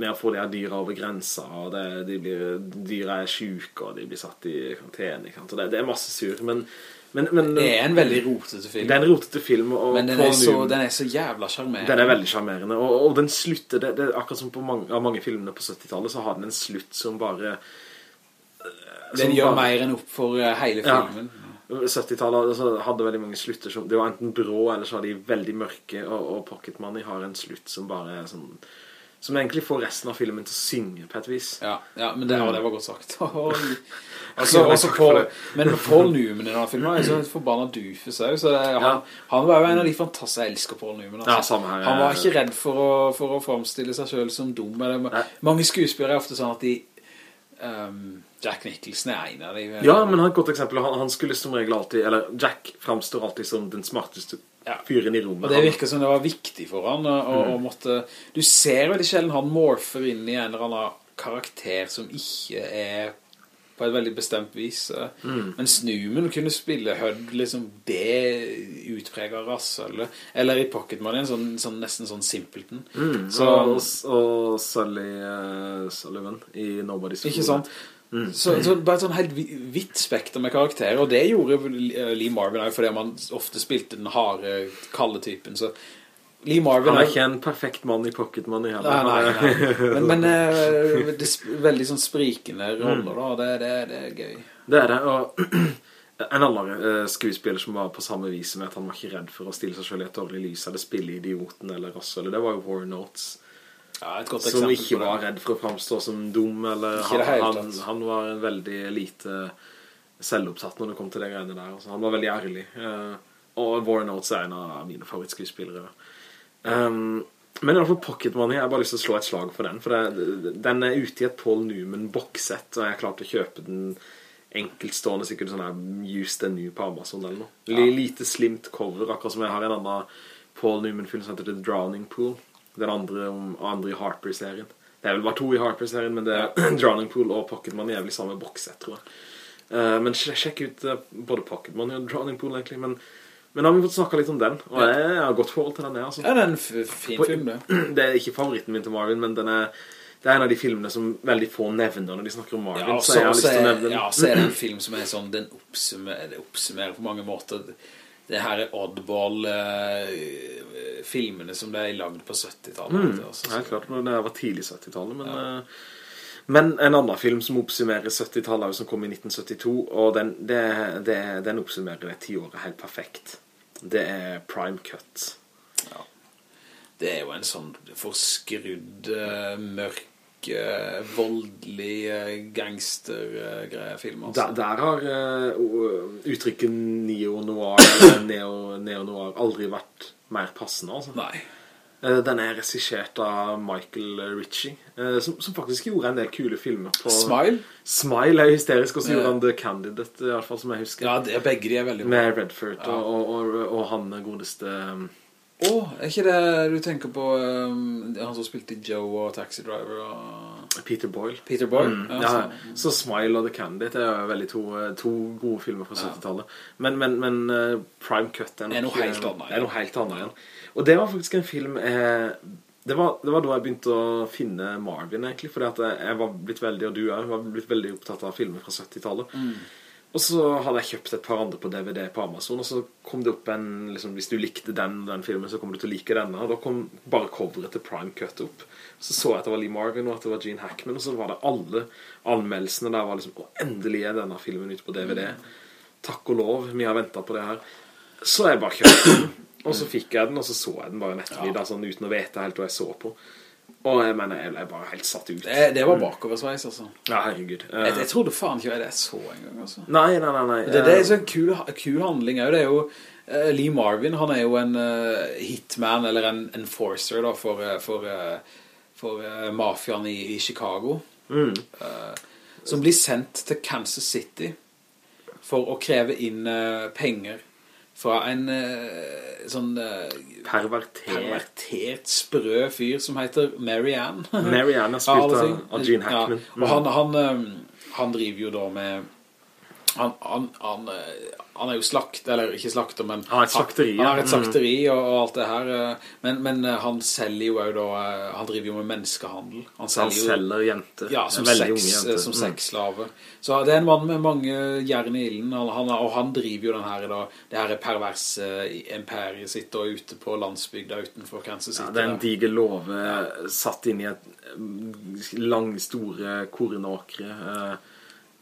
Med å få de her dyra over grensa Og det, de blir, dyra er syke Og de blir satt i karantene det, det er masse sur Men, men, men Det er en veldig rotete film. det er en rotete film men den er, så, den er så jævla charmerende. den er veldig charmerende og, og den slutter det, det akkurat som på mange, av mange filmene på 70-tallet Så har den en slutt som bare Den gjør bare- mer enn opp for hele filmen. Ja. 70-tallet altså, hadde veldig mange slutter som, Det var enten brå eller så var de veldig mørke Og, og Pocket Money har en slutt som bare er sånn Som egentlig får resten av filmen til å synge på et vis Ja, ja men det, ja, det var godt sagt. Oi. Altså, også Paul, men Paul Newman i denne filmen er så forbanna dufus også, så han, Ja. han var jo en av de fantastiske Jeg elsker Paul Newman. Altså. Ja, her. Han var ikke redd for å, for å framstille seg selv som dum. Eller, mange skuespillere er ofte sånn at de um, Jack Nicholson er en av de. Ja, men han er et godt eksempel han, han skulle som regel alltid Eller Jack fremstår alltid som den smarteste Ja. fyren i rommet Og det virker som det var viktig for han å, Mm. og måtte Du ser veldig sjelden han morfer inn i en eller annen karakter som ikke er på et veldig bestemt vis. eh. Mm. Men Snumen kunne spille Hødd liksom det utpreget rasshølle. Eller i Pocket Money, en sånn, sånn, nesten sånn simpleton. Mm, Så, og, og Sully uh, Sullivan i Nobody's ikke sant? Mm. Så, så bare et sånn helt hvitt spekter med karakterer, og det gjorde eh, Lee Marvin fordi man ofte spilte den harde, kalde typen, så Lee Marvin Han er ikke en perfekt mann i Pocket Money heller. Nei, nei, nei. Men, men eh, det er veldig sånn sprikende roller da, det, det, det er gøy. Det er det, og en annen eh, skuespiller som var på samme vis med at han var ikke redd for å stille seg selv i et dårlig lys eller spille idioten eller rasshølle, det var jo Warren Oates Ja, som ikke var redd for å fremstå som dum eller hele han, han var en veldig lite selvopptatt når det kom til det greiene der altså, han var veldig ærlig eh, og Warren Oates er en av mine favorittskuespillere um, men i hvert fall Pocket Money Jeg har bare lyst til å slå et slag for den For det, den er ute i et Paul Newman boksett Og jeg har klart å kjøpe den Enkeltstående sikkert sånn her Used and New på Amazon eller noe. Ja. Lite slimt cover Akkurat som jeg har en annen Paul Newman-film som heter The Drowning Pool. Den andre, andre i Harper-serien. Det er vel bare to i Harper-serien Men det er Drowning Pool og Pocket Money er vel i samme boksett, tror jeg. Uh, Men sjekk ut uh, både Pocket Money og Drowning Pool egentlig Men, men nå har vi fått snakket litt om den Og jeg har godt forhold til den her altså. Ja, det er en fin film det. Det er ikke favoritten min til Marvin Men den er, det er en av de filmene som veldig få nevner Når de snakker om Marvin Ja, Så så, jeg har lyst til å nevne den ja, så er det en film som er sånn, den oppsummerer, oppsummerer på mange måter det her er oddball eh, filmene som er lagd på 70-tallet. Mm, altså, så- klart, det var tidlig 70-tallet men, Ja. men en annen film som oppsummerer 70-tallet er Som kom i 1972 Og den, det, det, den oppsummerer det tiåret helt perfekt Det er Prime Cut Ja. Det er jo en sånn forskrudd, eh, mørk, eh, voldelig gangster gangstergreiefilm. film Altså. der har uh, uttrykket neo-noir neo- neo-noir aldri vært mer passende altså. Nei. Eh, Den er regissert av Michael Ritchie eh, som, som faktisk gjorde en del kule filmer på Smile? Smile er hysterisk Og så gjorde han The Candidate I hvert fall som jeg husker Ja, det, begge de er veldig bra. Med Redford Ja. og, og, og, og han godeste Åh, er ikke det du tenker på um, han som spilte Joe og Taxi Driver og Peter Boyle. Peter Boyle? Mm, Ja, ja, så- så Smile og The Candidate er veldig to, eh, to gode filmer fra 70-tallet Men, men, men eh, Prime Cut er, nok, Er noe helt annet, er noe helt annet igjen. Og det var faktisk en film eh, det, var, det var da jeg begynte å finne Marvin egentlig Fordi at jeg var blitt veldig, og du er, var blitt veldig opptatt av filmer fra 70-tallet Mm. Og så hadde jeg kjøpt et par andre på DVD på Amazon, og så kom det opp en, liksom, hvis du likte den, den filmen, så kommer du til å like denne, og da kom bare coveret til Prime Cut opp. Så så jeg at det var Lee Marvin, og at det var Gene Hackman, og så var det alle anmeldelsene der var liksom, å, endelig er denne filmen ute på DVD. Takk og lov, vi har ventet på det her. Så jeg bare kjøpte den, og så fikk jeg den, og så så jeg den bare nettlig, da, sånn, uten å vite helt hva jeg så på. Og jeg mener, jeg ble bare helt satt ut. Det, det var bakoversveis, altså. Ja, herregud. Uh, Jeg, jeg trodde faen ikke det så en gang, altså. Nei, nei, nei, nei. Det, det er eh, så en kul, kul handling. Det er jo eh, Lee Marvin, han er jo en uh, hitman, eller en enforcer da, for, eh, for, eh, for eh, mafiaen i, i Chicago. Mm. Eh, som blir sendt til Kansas City for å kreve inn eh, penger fra en uh, sånn uh, pervertert. pervertert sprø fyr som heter Mary Ann. Mary Ann er spilt av, av Gene Hackman. Ja, og han, han, um, han driver jo da med han, han, han, eh, han er jo slakt, eller ikke slakter, men Han har et slakteri, Han, han har et slakteri og, og alt det her, eh, men, men eh, han selger jo da, eh, han driver jo med menneskehandel. Han selger han selger jenter. ja, som, sex, unge jenter. eh, som Mm. Så det er en mann med mange jern i ilden, han, og han driver jo den her, da, det her perverse imperiet sitt og ute på landsbygda utenfor Kansas City. Ja, det er en diger låve satt inn i et mm, lang, store kornåkre.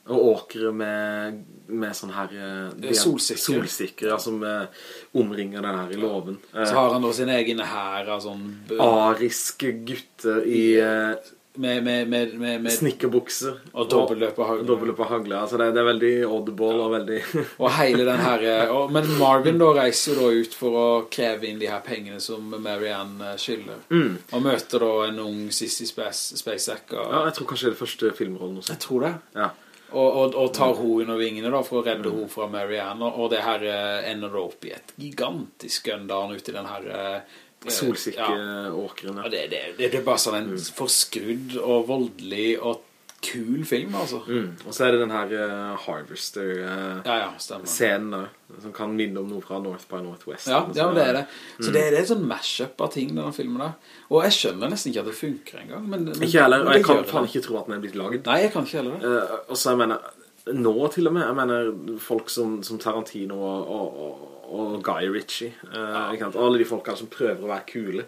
Og åkere med, med sånn her eh, de- Solsikker. Solsikker, altså eh, omringer den her i låven. Eh, Så har han da sin egen her av sånn ariske gutter i eh, med, med, med, med, med snikkerbukser. Og dobbeltløperhagle. Dobbeltløperhagle. Altså det, det er veldig oddball og veldig Og hele den her og, Men Marvin da reiser jo da ut for å kreve inn de her pengene som Marianne skylder. Mm. Og møter da en ung Sissy Spacek. Og, Ja, jeg tror kanskje det er det første filmrollen også. Jeg tror det. Ja. Og, og, og tar hun under vingene da for å redde hun fra Marianne. Og, det her eh, ender da opp i et gigantisk gøndan ute i den her eh, åkeren ja. Det, det, det, det er bare sånn en forskrudd og voldelig og kul film, altså. Mm. Og så er det den her uh, Harvester-scenen Ja, ja, stemmer. som kan minne om noe fra North by Northwest. Ja, ja så- det er det. Så Mm. det, er- det er et sånn mashup av ting, denne filmen der. Og jeg skjønner nesten ikke at det funker engang. Men, men, Ikke heller, og jeg kan faen ikke tro at den er blitt laget. Nei, jeg kan ikke heller det. Eh, og så jeg mener, nå til og med, jeg mener folk som, som Tarantino og, og, og, Guy Ritchie, uh, ja. alle de folkene som prøver å være kule,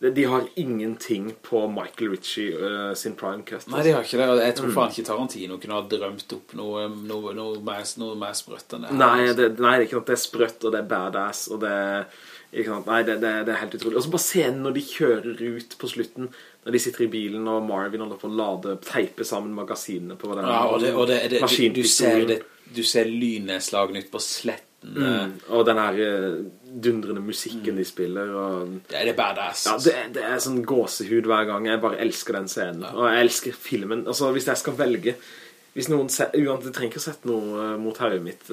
de, har ingenting på Michael Ritchie uh, sin prime cut. Nei, de har ikke det. Jeg Mm. tror faen ikke Tarantino kunne ha drømt opp noe, noe, noe, mer, noe mer sprøtt enn det. her, Nei, altså. det, nei, det er ikke noe. det er sprøtt, og det er badass, og det er, nei, det, det, det er helt utrolig. Og så bare scenen når de kjører ut på slutten, når de sitter i bilen, og Marvin holder på å lade, teipe sammen magasinene på den Ja, og, det, og det, det, du, du, ser det, du ser lynnedslagene ut på sletten. Mm. Og den her eh, dundrende musikken de spiller, og... Det er badass. Ja, det, det er sånn gåsehud hver gang. Jeg bare elsker den scenen. Og jeg elsker filmen. Altså, hvis jeg skal velge Hvis noen Uansett, jeg trenger ikke å sette noe eh, mot hodet mitt.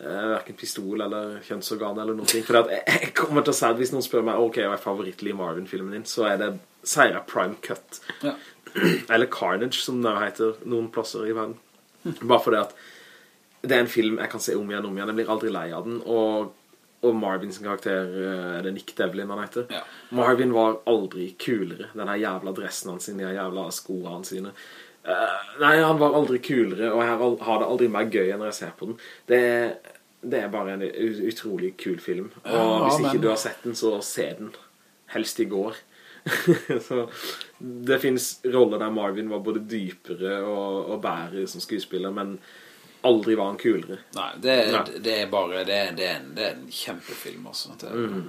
Uh, Verken pistol eller kjønnsorgan eller noe. For jeg, jeg kommer til å si at hvis noen spør meg Ok, hva er favoritt Lee Marvin-filmen din, så er det sier jeg Prime Cut. Ja. Eller Carnage, som det heter noen plasser i verden. Bare fordi at det er en film jeg kan se om igjen om igjen. Jeg blir aldri lei av den. Og, og Marvins karakter eh, er det Nick Devlin han heter. Ja. Marvin var aldri kulere. Den her jævla dressen hans, de jævla skoene hans sine. Eh, nei, han var aldri kulere, og jeg har det aldri mer gøy enn når jeg ser på den. Det, er- det er bare en utrolig kul film. Og Ja, hvis men- ikke du har sett den, så se den. Helst i går. så det finnes roller der Marvin var både dypere og, og bedre som skuespiller, men aldri var han kulere. Nei, det, Nei. det er bare Det, det, er, en, det er en kjempefilm, altså. Det, Mm.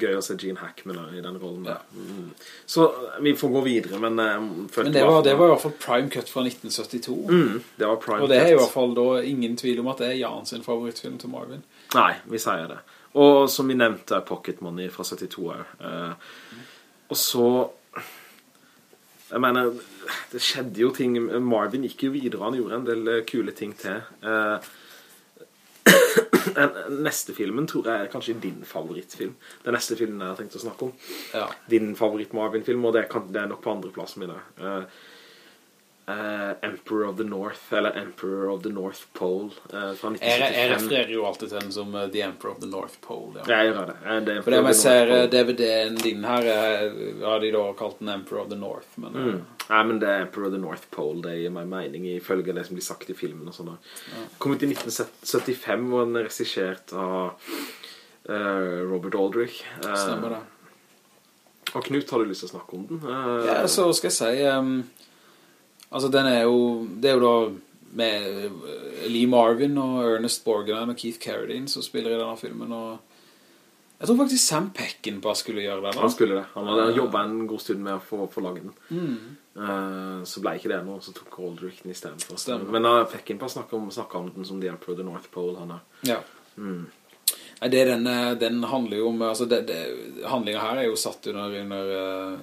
Gøy å se Gene Hackman i den rollen Ja. Mm. Så vi får gå videre, men eh, Men det var, det var i hvert fall Prime Cut fra 1972. mm, Det var Prime Og det er i hvert fall da ingen tvil om at det er Jan sin favorittfilm til Marvin. Nei, vi sier det. Og som vi nevnte, Pocket Money fra 72 år. Eh, og så Jeg mener, det skjedde jo ting Marvin gikk jo videre, han gjorde en del eh, kule ting til. Eh, neste filmen tror jeg er kanskje din favorittfilm. Den neste filmen jeg har tenkt å snakke om. Ja. Din favoritt Marvin-film, og det, kan, det er nok på andreplassen min. der. Eh, Emperor of the North, eller Emperor of the North Pole, uh, fra Jeg, jeg refererer jo alltid til den som uh, The Emperor of the North Pole. Ja. Ja, jeg gjør det. For det jeg ser. DVD-en din her, har de da kalt den Emperor of the North, men... Mm. Nei, men det er Emperor of the North Pole, det gir meg mening ifølge det som blir sagt i filmen og sånn. Kom ut i 1975, og den er regissert av Robert Aldrich. Stemmer det. Og Knut, har du lyst til å snakke om den? Ja, så skal jeg si ehm, Altså den er jo Det er jo da med eh, Lee Marvin og Ernest Borgnine og Keith Carradine som spiller i denne filmen og jeg tror faktisk Sam Peckinpah skulle gjøre det da. Han skulle det. Han hadde jobbet en god stund med å få, få laget den. Mm. Uh, så ble ikke det noe, så tok Aldrich den i stedet for. Stemmer. Men uh, Peckinpah snakket om, snakket om den som de er på the North Pole, han er. Ja. Mm. Nei, det den, den handler jo om altså det, det, handlingen her er jo satt under, under,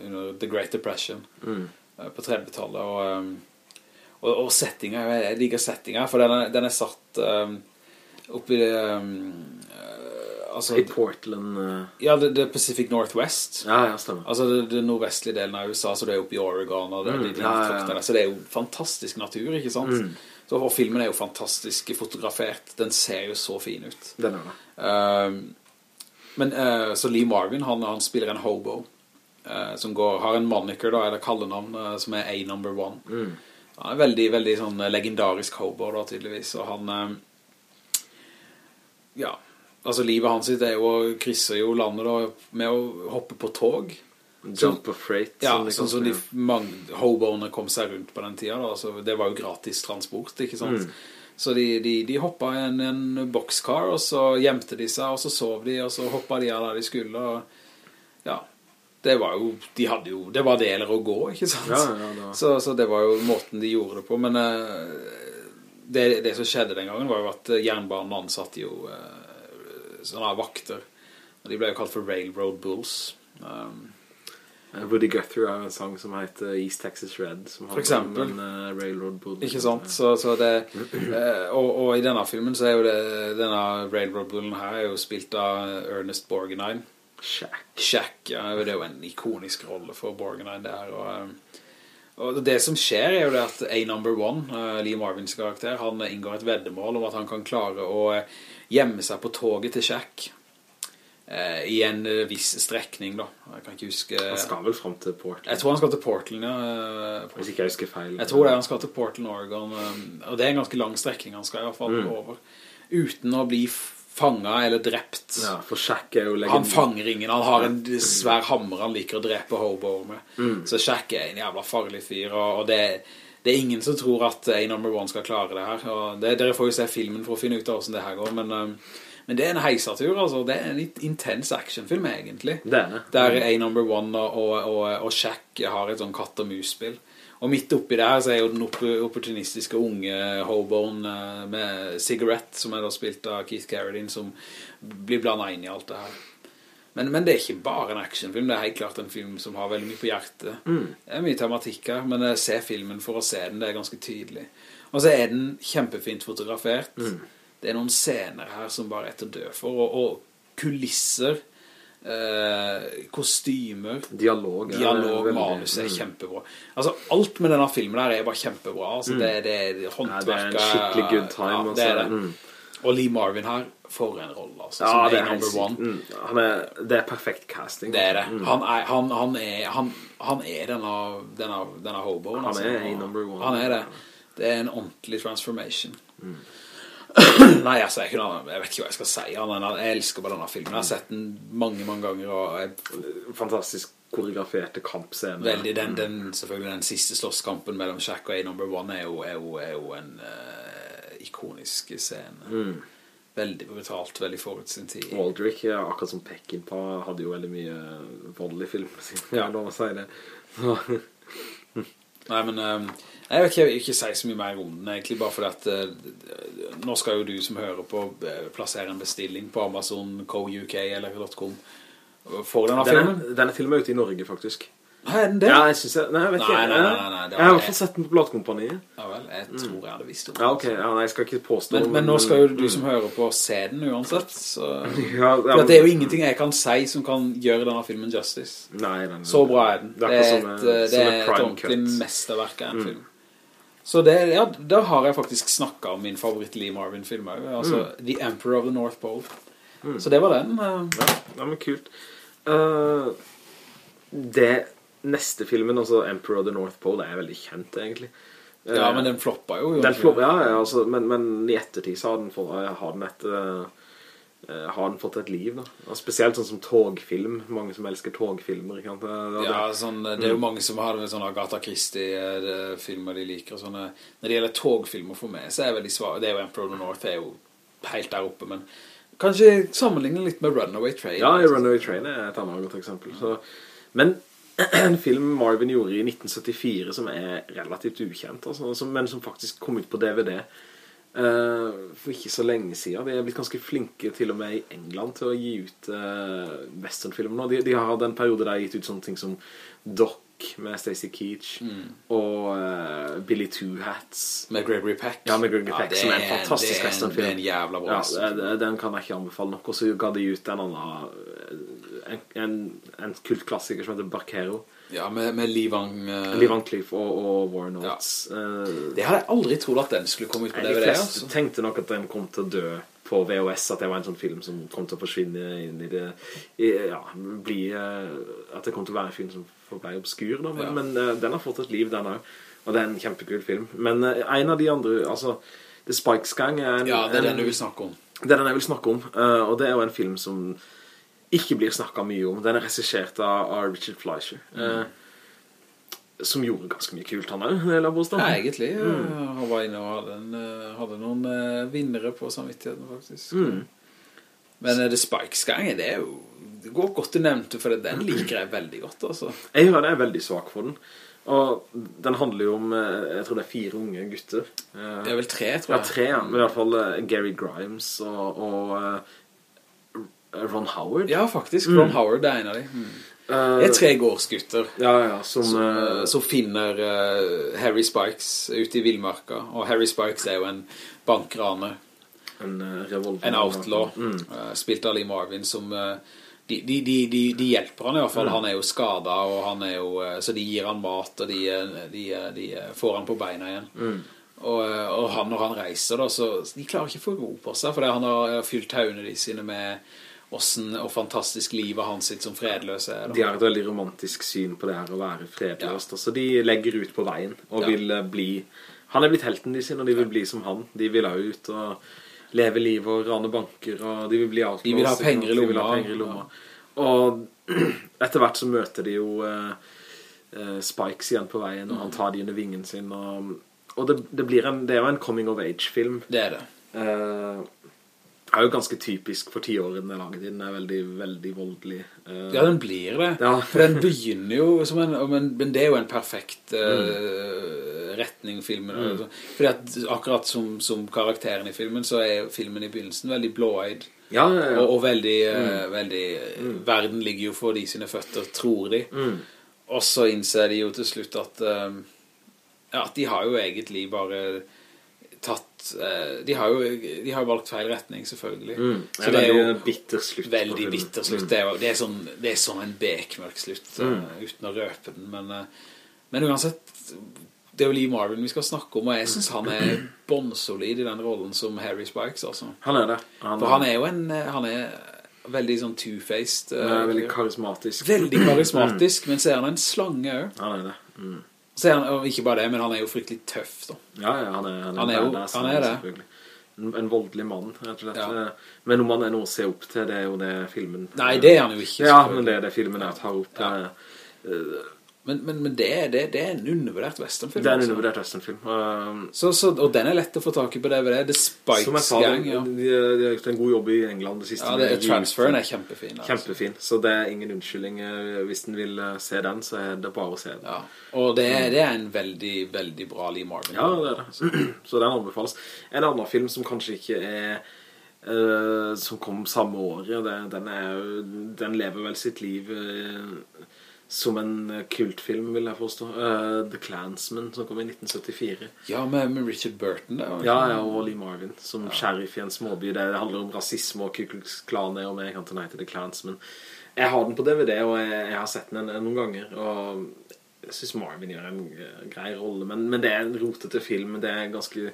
under The Great Depression Mm. Eh, på 30-tallet og, eh, og, og settinga, jeg liker settinga for den er, den er satt um, oppe i eh, altså, I Portland. uh... ja, det, det er Pacific Northwest ja, ja, stemmer. Altså det, det nordvestlige delen av USA Så det er oppe i Oregon og det, Mm, ja, ja. Så det er jo fantastisk natur, ikke sant? Mm. Så, og filmen er jo fantastisk fotografert Den ser jo så fin ut Den er det. um, Men uh, så Lee Marvin Han, han spiller en hobo eh, Som går, har en moniker da Eller kallenavn eh, Som er A number one Mm. Han er veldig, veldig sånn eh, legendarisk hobo da tydeligvis Og han eh, Ja Altså livet hans sitt er jo å krysse jo landet da Med å hoppe på tog Jump of Freight. Ja, sånn som kaller de mange hoboene kom seg rundt på den tiden da, så det var jo gratis transport, ikke sant? Mm. Så de, de, de hoppet i en, en boxcar, og så gjemte de seg, og så sov de, og så hoppet de av der de skulle, og ja, det var jo, de hadde jo, det var deler å gå, ikke sant? Ja, ja, det var- Så, så det var jo måten de gjorde det på, men eh, det, det som skjedde den gangen var jo at eh, jernbanen ansatte jo eh, sånne vakter, og de ble jo kalt for Railroad Bulls. Um, Woody Guthrie har en sang som heter East Texas Red, som For eksempel. en uh, Railroad Bull. Ikke sant? Så, så det, uh, og, og i denne filmen så er jo det, denne Railroad Bullen her er jo spilt av Ernest Borgnine. Shack. Shaq, ja, det er jo en ikonisk rolle for Borgnine der, og, eh, og det som skjer er jo det at A number one, eh, Lee Marvins karakter, han inngår et veddemål om at han kan klare å eh, gjemme seg på toget til eh, i en viss strekning da. Jeg kan ikke huske... Han skal vel frem til Portland. Jeg tror han skal til Portland, ja. Hvis ikke jeg husker feil. jeg tror det han skal til Portland, Oregon, og det er en ganske lang strekning han skal i hvert fall Mm. over, uten å bli fanget eller drept. Ja, for Shaq er jo legend... Han fanger ingen, han har en svær hammer han liker å drepe hoboer med. Mm. Så Shaq er en jævla farlig fyr, og, og det, det er ingen som tror at A number one skal klare det her. Det, dere får jo se filmen for å finne ut av hvordan det her går, men, um, men det er en heisatur, altså. Det er en litt intens actionfilm, egentlig. Det er det. Der A number one og, og, og, Shaq har et sånn katt og midt oppi det her så er jo den opp opportunistiske unge hoboen eh, med Cigarette, som er da spilt av Keith Carradine, som blir blandet inn i alt det her. Men, men det er ikke bare en actionfilm, det er helt klart en film som har veldig mye på hjertet. Det er mye tematikk her, men se ser filmen for å se den, det er ganske tydelig. Og så er den kjempefint fotografert. Det er noen scener her som bare er til å dø for, og, og kulisser, eh, kostymer, Dialog. er dialog, veldig- manus er mm. kjempebra. Altså, alt med denne filmen der er bare kjempebra. Altså, det, det er Ja, det er en skikkelig good time. Ja, altså. det er det. Mm. Og Lee Marvin her, for en rolle, altså. Ja, det er er number one. Mm. Han er, det er perfekt casting. Det er det. Mm. Han er, han, han er, han, han er denne, denne, denne hoboen. Han altså. er A number one. Han er det. Det er en ordentlig transformation. Mm. Nei, altså, jeg, kunne, jeg vet ikke hva jeg skal si. Jeg elsker bare denne filmen. Jeg har sett den mange, mange ganger, og jeg Fantastisk koreograferte kampscene. Veldig, den, den, selvfølgelig den siste slåsskampen mellom Shaq og A number one er jo, er jo, er jo en uh, ikonisk scene. Mm. Veldig brutalt, veldig forut sin tid. Aldrich, ja, akkurat som Peckinpah, hadde jo veldig mye vold i filmen sin. Ja, la meg si det. Nei, men eh, jeg vet ikke, jeg vil ikke si så mye mer om den, egentlig bare fordi at eh, nå skal jo du som hører på eh, plassere en bestilling på Amazon, Co.UK eller .com for denne den, filmen. er, den er til og med ute i Norge, faktisk. Er den det? Ja, jeg synes jeg... Nei, jeg vet ikke. nei, nei, nei, nei, det jeg har i hvert fall sett den på Bladkompaniet. Ja vel, jeg tror jeg hadde visst om Ja, ok. Ja, nei, jeg skal ikke påstå... Men, men nå skal jo du som hører på se den uansett, så... Ja, For men, det er jo ingenting jeg kan si som kan gjøre denne filmen justice. Nei, den, Så bra er den. Det Det er et, det er et ordentlig cut. mesterverk av en film. Så det, ja, da har jeg faktisk snakket om min favoritt Lee Marvin-film Altså mm. The Emperor of the North Pole. Mm. Så det var den. Uh... Ja, ja, men kult. Uh, det neste filmen, altså Emperor of the North Pole, det er veldig kjent egentlig. Uh, ja, men den floppa jo. Den floppa, ja, ja altså, men, men, i ettertid så har den, har den et Eh, har den fått et liv da? Og spesielt sånn som togfilm. Mange som elsker togfilmer det, det, ja, sånn, det er jo mange som har sånne Agatha Christie-filmer de liker sånne, Når det gjelder togfilmer for meg Så er jeg veldig svag Det er jo Emperor of the North Det er jo helt der oppe Men kanskje sammenligne litt med Runaway Train. Ja, Runaway Train er et annet godt eksempel. Så, Men en film Marvin gjorde i 1974 Som er relativt ukjent altså, Men som faktisk kom ut på DVD for ikke så lenge siden. De er blitt ganske flinke til og med i England Til å gi ut uh, westernfilmer nå. De, de, har hatt en periode der de har gitt ut sånne ting som Doc med Stacey Keach mm. Og uh, Billy Two Hats. Med Gregory Peck. Ja, med Gregory Peck ja, Som er en fantastisk westernfilm. Det er en jævla bra ja, Den kan jeg ikke anbefale nok. Og så ga de ut en annen En, en, en kultklassiker som heter Barquero ja, med, med Livang uh... Livang Cliff og, og Warren Oates ja. uh, Det hadde jeg aldri trodd at den skulle komme ut på DVD De fleste altså. tenkte nok at den kom til å dø på VHS At det var en sånn film som kom til å forsvinne inn i det i, Ja, bli uh, At det kom til å være en film som ble obskur da, Men, ja. men den har fått et liv den også Og det er en kjempekul film Men en av de andre Altså The Spikes Gang er en, Ja, det er den du vil snakke om Det er den jeg vil snakke om Og det er jo en film som ikke blir snakket mye om. Den er regissert av, av Richard Fleischer. Mm. Eh, som gjorde ganske mye kult, han òg. Ja, egentlig. Mm. Han var inne og hadde, en, eh, hadde noen uh, vinnere på samvittigheten, faktisk. Mm. Men uh, The Spikes gang, det er jo det går godt du nevnte, for den liker jeg veldig godt, altså. Jeg hører det er veldig svak for den. Og den handler jo om, jeg tror det er fire unge gutter. Det er vel tre, tror jeg. Ja, tre. Men i hvert fall Gary Grimes og, og Ron Howard? Ja, faktisk. Ron mm. Howard er en av de. Mm. Uh, det er tre gårdsgutter ja, ja, som, som, uh, som finner uh, Harry Spikes ute i Villmarka. Og Harry Spikes er jo en bankraner. En revolver. En outlaw. Mm. spilt av Lee Marvin, som... De, de, de, de, hjelper han i hvert fall. Mm. Han er jo jo, så de gir han mat, og de, får han på beina igjen. Mm. Og, og, han, når han reiser da, så de klarer ikke å få ro på seg, fordi han har fylt taune de sine med hvordan, og fantastisk livet hans sitt som fredløs er. Da. De har et veldig romantisk syn på det her å være fredløs. Ja. Så de legger ut på veien og ja. vil eh, bli... Han er blitt helten de sin, og de vil bli som han. De vil ha ut og leve liv og rane banker, og de vil bli alt. De vil ha penger i lomma. De vil ha penger i lomma. Og etter hvert så møter de jo uh, uh, Spikes igjen på veien, og han mm. tar de under vingen sin, og, og det, det, blir en, det er jo en coming of age-film. Det er det. Uh, er jo ganske typisk for tiårene laget Den er veldig, veldig voldelig. Uh, ja, den blir det. Ja. For den begynner jo som en, men, men det er jo en perfekt uh, mm. retning filmen. Mm. Altså. Fordi at akkurat som, som karakteren i filmen, så er filmen i begynnelsen veldig blå-eid. Ja, ja, ja. Og, og, veldig, uh, mm. veldig mm. Verden ligger jo for de sine føtter, tror de. Mm. Og så innser de jo til slutt at, ja, at de har jo egentlig bare eh, de har jo de har valgt feil retning selvfølgelig mm. så det er jo bitter slutt veldig bitter slutt mm. det, er, det, er sånn, det er sånn en bekmørk slutt mm. uh, uten å røpe den men, uh, men uansett det er jo Lee Marvin vi skal snakke om og jeg synes han er bondsolid i den rollen som Harry Spikes altså. han er det han for han er jo en han er veldig sånn two-faced veldig karismatisk veldig karismatisk men så er han en slange også han er det mm. Så er han, ikke bare det, men han er jo fryktelig tøff da. Ja, ja, han er, han er, han er jo, han er det. En, en, voldelig mann, rett og slett. Ja. Men om han er noe å se opp til, det er jo det filmen... Nei, det er han jo ikke. Ja, men det er det filmen jeg tar opp. Ja. Uh, men, men, men det, det, det, er en undervurdert westernfilm. Det er en altså. undervurdert westernfilm. Um, så, så, og den er lett å få tak i på DVD. The Spikes Som jeg sa, Gang, ja. de, de, har gjort en god jobb i England det siste. Ja, det er, transferen er kjempefin. Altså. Kjempefin. Så det er ingen unnskyldning. Eh, hvis den vil eh, se den, så er det bare å se den. Ja. Og det er, det er en veldig, veldig bra Lee Marvin. Ja, det er det. Så den anbefales. En annen film som kanskje ikke er... Uh, som kom samme året den, er, den lever vel sitt liv uh, som en eh, kultfilm, vil jeg forstå. Uh, The Clansman, som kom i 1974. Ja, med, med Richard Burton der. Ja, ja, og Lee Marvin, som ja. sheriff i en småby. Det handler om rasisme og kuklux-klaner, og jeg kan nei til The Clansman. Jeg har den på DVD, og jeg, jeg har sett den noen ganger, og jeg synes Marvin gjør en grei rolle, men, men det er en rotete film, det er ganske...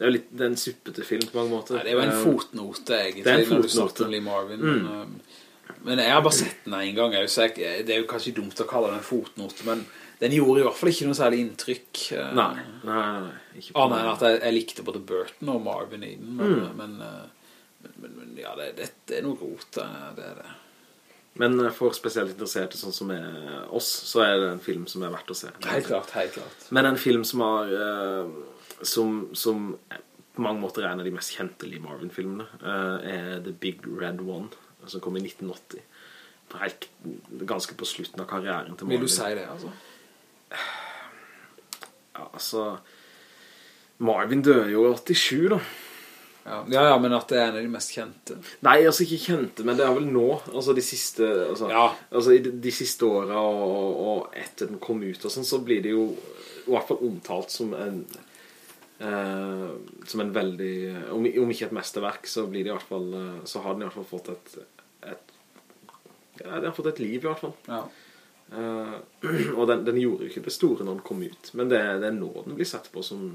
Det er jo litt det er en suppete film på mange måter. Nei, det er jo en Eh, fotnote, egentlig, det er en når du fotnote. snakker om Lee Marvin. Men, um, men jeg har bare sett den en gang, så jeg, det er jo kanskje dumt å kalle den en fotnote, men den gjorde i hvert fall ikke noe særlig inntrykk. eh, Nei, nei, nei. Ikke Annet enn at jeg, jeg likte både Burton og Marvin i den, men, Mm. men, eh, men, men, men ja, det, det, det er noe rot, eh, det er det. Men for spesielt interesserte sånn som er oss, så er det en film som er verdt å se. Helt klart, helt klart. Men en film som har eh, som, som på mange måter er en av de mest kjente Lee Marvin-filmene eh, er The Big Red One som kom i 1980 på helt, ganske på slutten av karrieren til Marvin Vil du si det, altså? ja, altså Marvin døde jo i 87 da Ja, ja, ja, men at det er en av de mest kjente. Nei, altså ikke kjente, men det er vel nå Altså de siste altså, Ja. altså, de, de siste årene og, og, og etter den kom ut og sånn, så blir det jo i hvert fall omtalt som en eh, som en veldig om, om ikke et mesterverk, så blir det i hvert fall eh, så har den i hvert fall fått et, et ja, den har fått et liv i hvert fall Ja. Eh, og den, den gjorde jo ikke det store når den kom ut Men det, det er nå den blir sett på som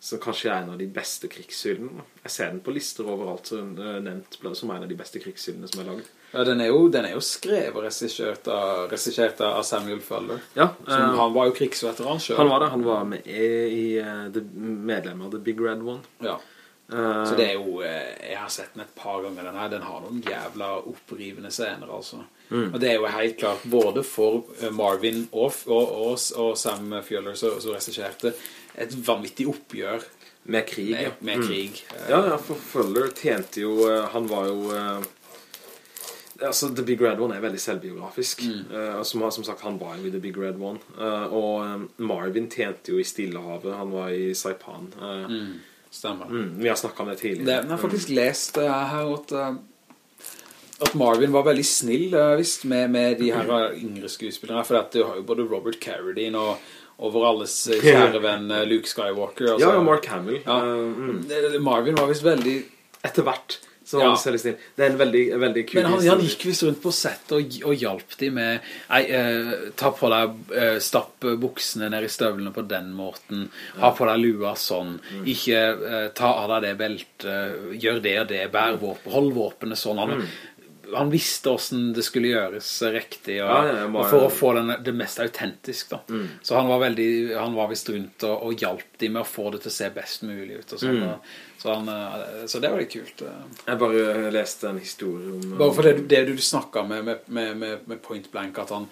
Som kanskje er en av de beste krigshyllene Jeg ser den på lister overalt så er nevnt Som en av de beste krigshyllene som er laget Ja, den er jo, den er jo skrevet og regissert av, av Samuel Fuller. Ja, Som, eh, han var jo krigsveteran selv. han var det Han var med i, i eh, medlem av The Big Red One Ja. Eh, Så det er jo, eh, jeg har sett den et par ganger den her, den har noen jævla opprivende scener altså. Mm. Og det er jo helt klart, både for eh, Marvin og, og, og, og Sam Fjöller som som regisserte, et vanvittig oppgjør Med krig med, med Mm. krig. Mm. Ja, ja, for Fuller tjente jo eh, Han var jo eh, Altså, The Big Red One er veldig selvbiografisk. Eh, som, som sagt, han var jo i The Big Red One. Og Marvin tjente jo i Stillehavet. Han var i Saipan. Mm, stemmer. mm, Vi har snakket om det tidligere. Jeg har faktisk lest det her at, at Marvin var veldig snill visst, med, med de her yngre skuespillerne, for at du har jo både Robert Carradine og, og vår alles eh, kjære venn eh, Luke Skywalker. altså. Ja, og Mark Hamill Ja. Eh, mm. Marvin var visst veldig Etter hvert så Ja. Det er en veldig, veldig kul Men han, han gikk visst rundt på sett og, og hjalp dem med Nei, eh, ta på deg eh, Stapp buksene ned i støvlene på den måten Ha på deg lua sånn Mm. Ikke eh, ta av deg det beltet Gjør det og det, bær våpen Hold våpenet sånn Han, han visste hvordan det skulle gjøres riktig og, Mm. Ja, ja, bare... og For å få den, det mest autentisk da. Så han var veldig Han var visst rundt og, og hjalp de med å få det til å se best mulig ut og sånn, Mm. så, han, eh, så det var litt kult eh. Jeg bare leste en historie om bare for det, det du snakket med, med, med, med, med Point Blank, at han,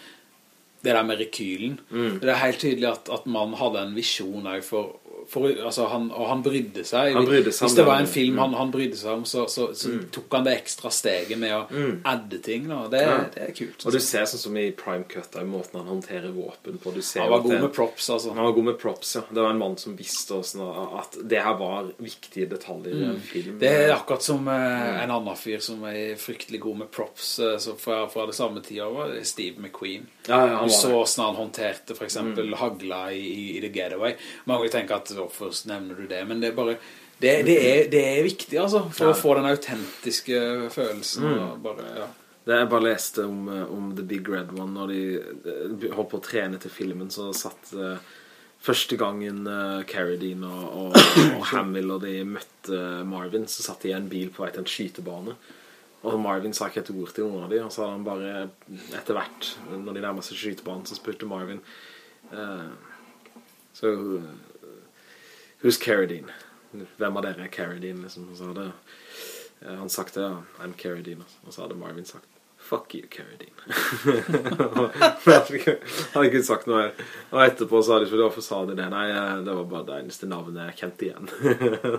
det der med rekylen, Mm. det er helt tydelig at, at man hadde en visjon for, for altså han, og han brydde seg. Han brydde seg Hvis det var en film Mm. han, han brydde seg om, så, så, så tok han det ekstra steget med å adde ting. Det, Ja. det er kult. Og du ser sånn som i Prime Cut der, måten han håndterer våpen på Du ser han var god det- med props, altså. Han var god med props, ja. Det var en mann som visste også, at det her var viktige detaljer i en film. Mm. Det er akkurat som eh, en annen fyr som er fryktelig god med props eh, så fra, fra det samme tida var Steve McQueen. Ja, ja, han du var så hvordan han håndterte for eksempel hagla i, i, i The Getaway. Mange jo tenke at hvorfor nevner du det? Men det er bare det, det, er, det er viktig altså For Ja. å få den autentiske følelsen Mm. bare, ja. Det jeg bare leste om, eh, om The Big Red One Når de eh, holdt på å trene til filmen Så satt eh, første gangen uh, Carradine og, og, og Hamill og de møtte Marvin Så satt de i en bil på vei til en skytebane Og Marvin sa ikke et ord til noen av dem, Og så hadde han bare etter hvert Når de nærmeste seg skytebanen Så spurte Marvin uh, Så Who's Carradine? Hvem av dere er Carradine? Liksom, og så hadde eh, han sagt det, ja, I'm Carradine. Og så hadde Marvin sagt, fuck you, Carradine. hadde ikke sagt noe. Og etterpå så hadde de spurt, hvorfor sa de det? Nei, eh, det var bare det eneste navnet jeg kjente igjen.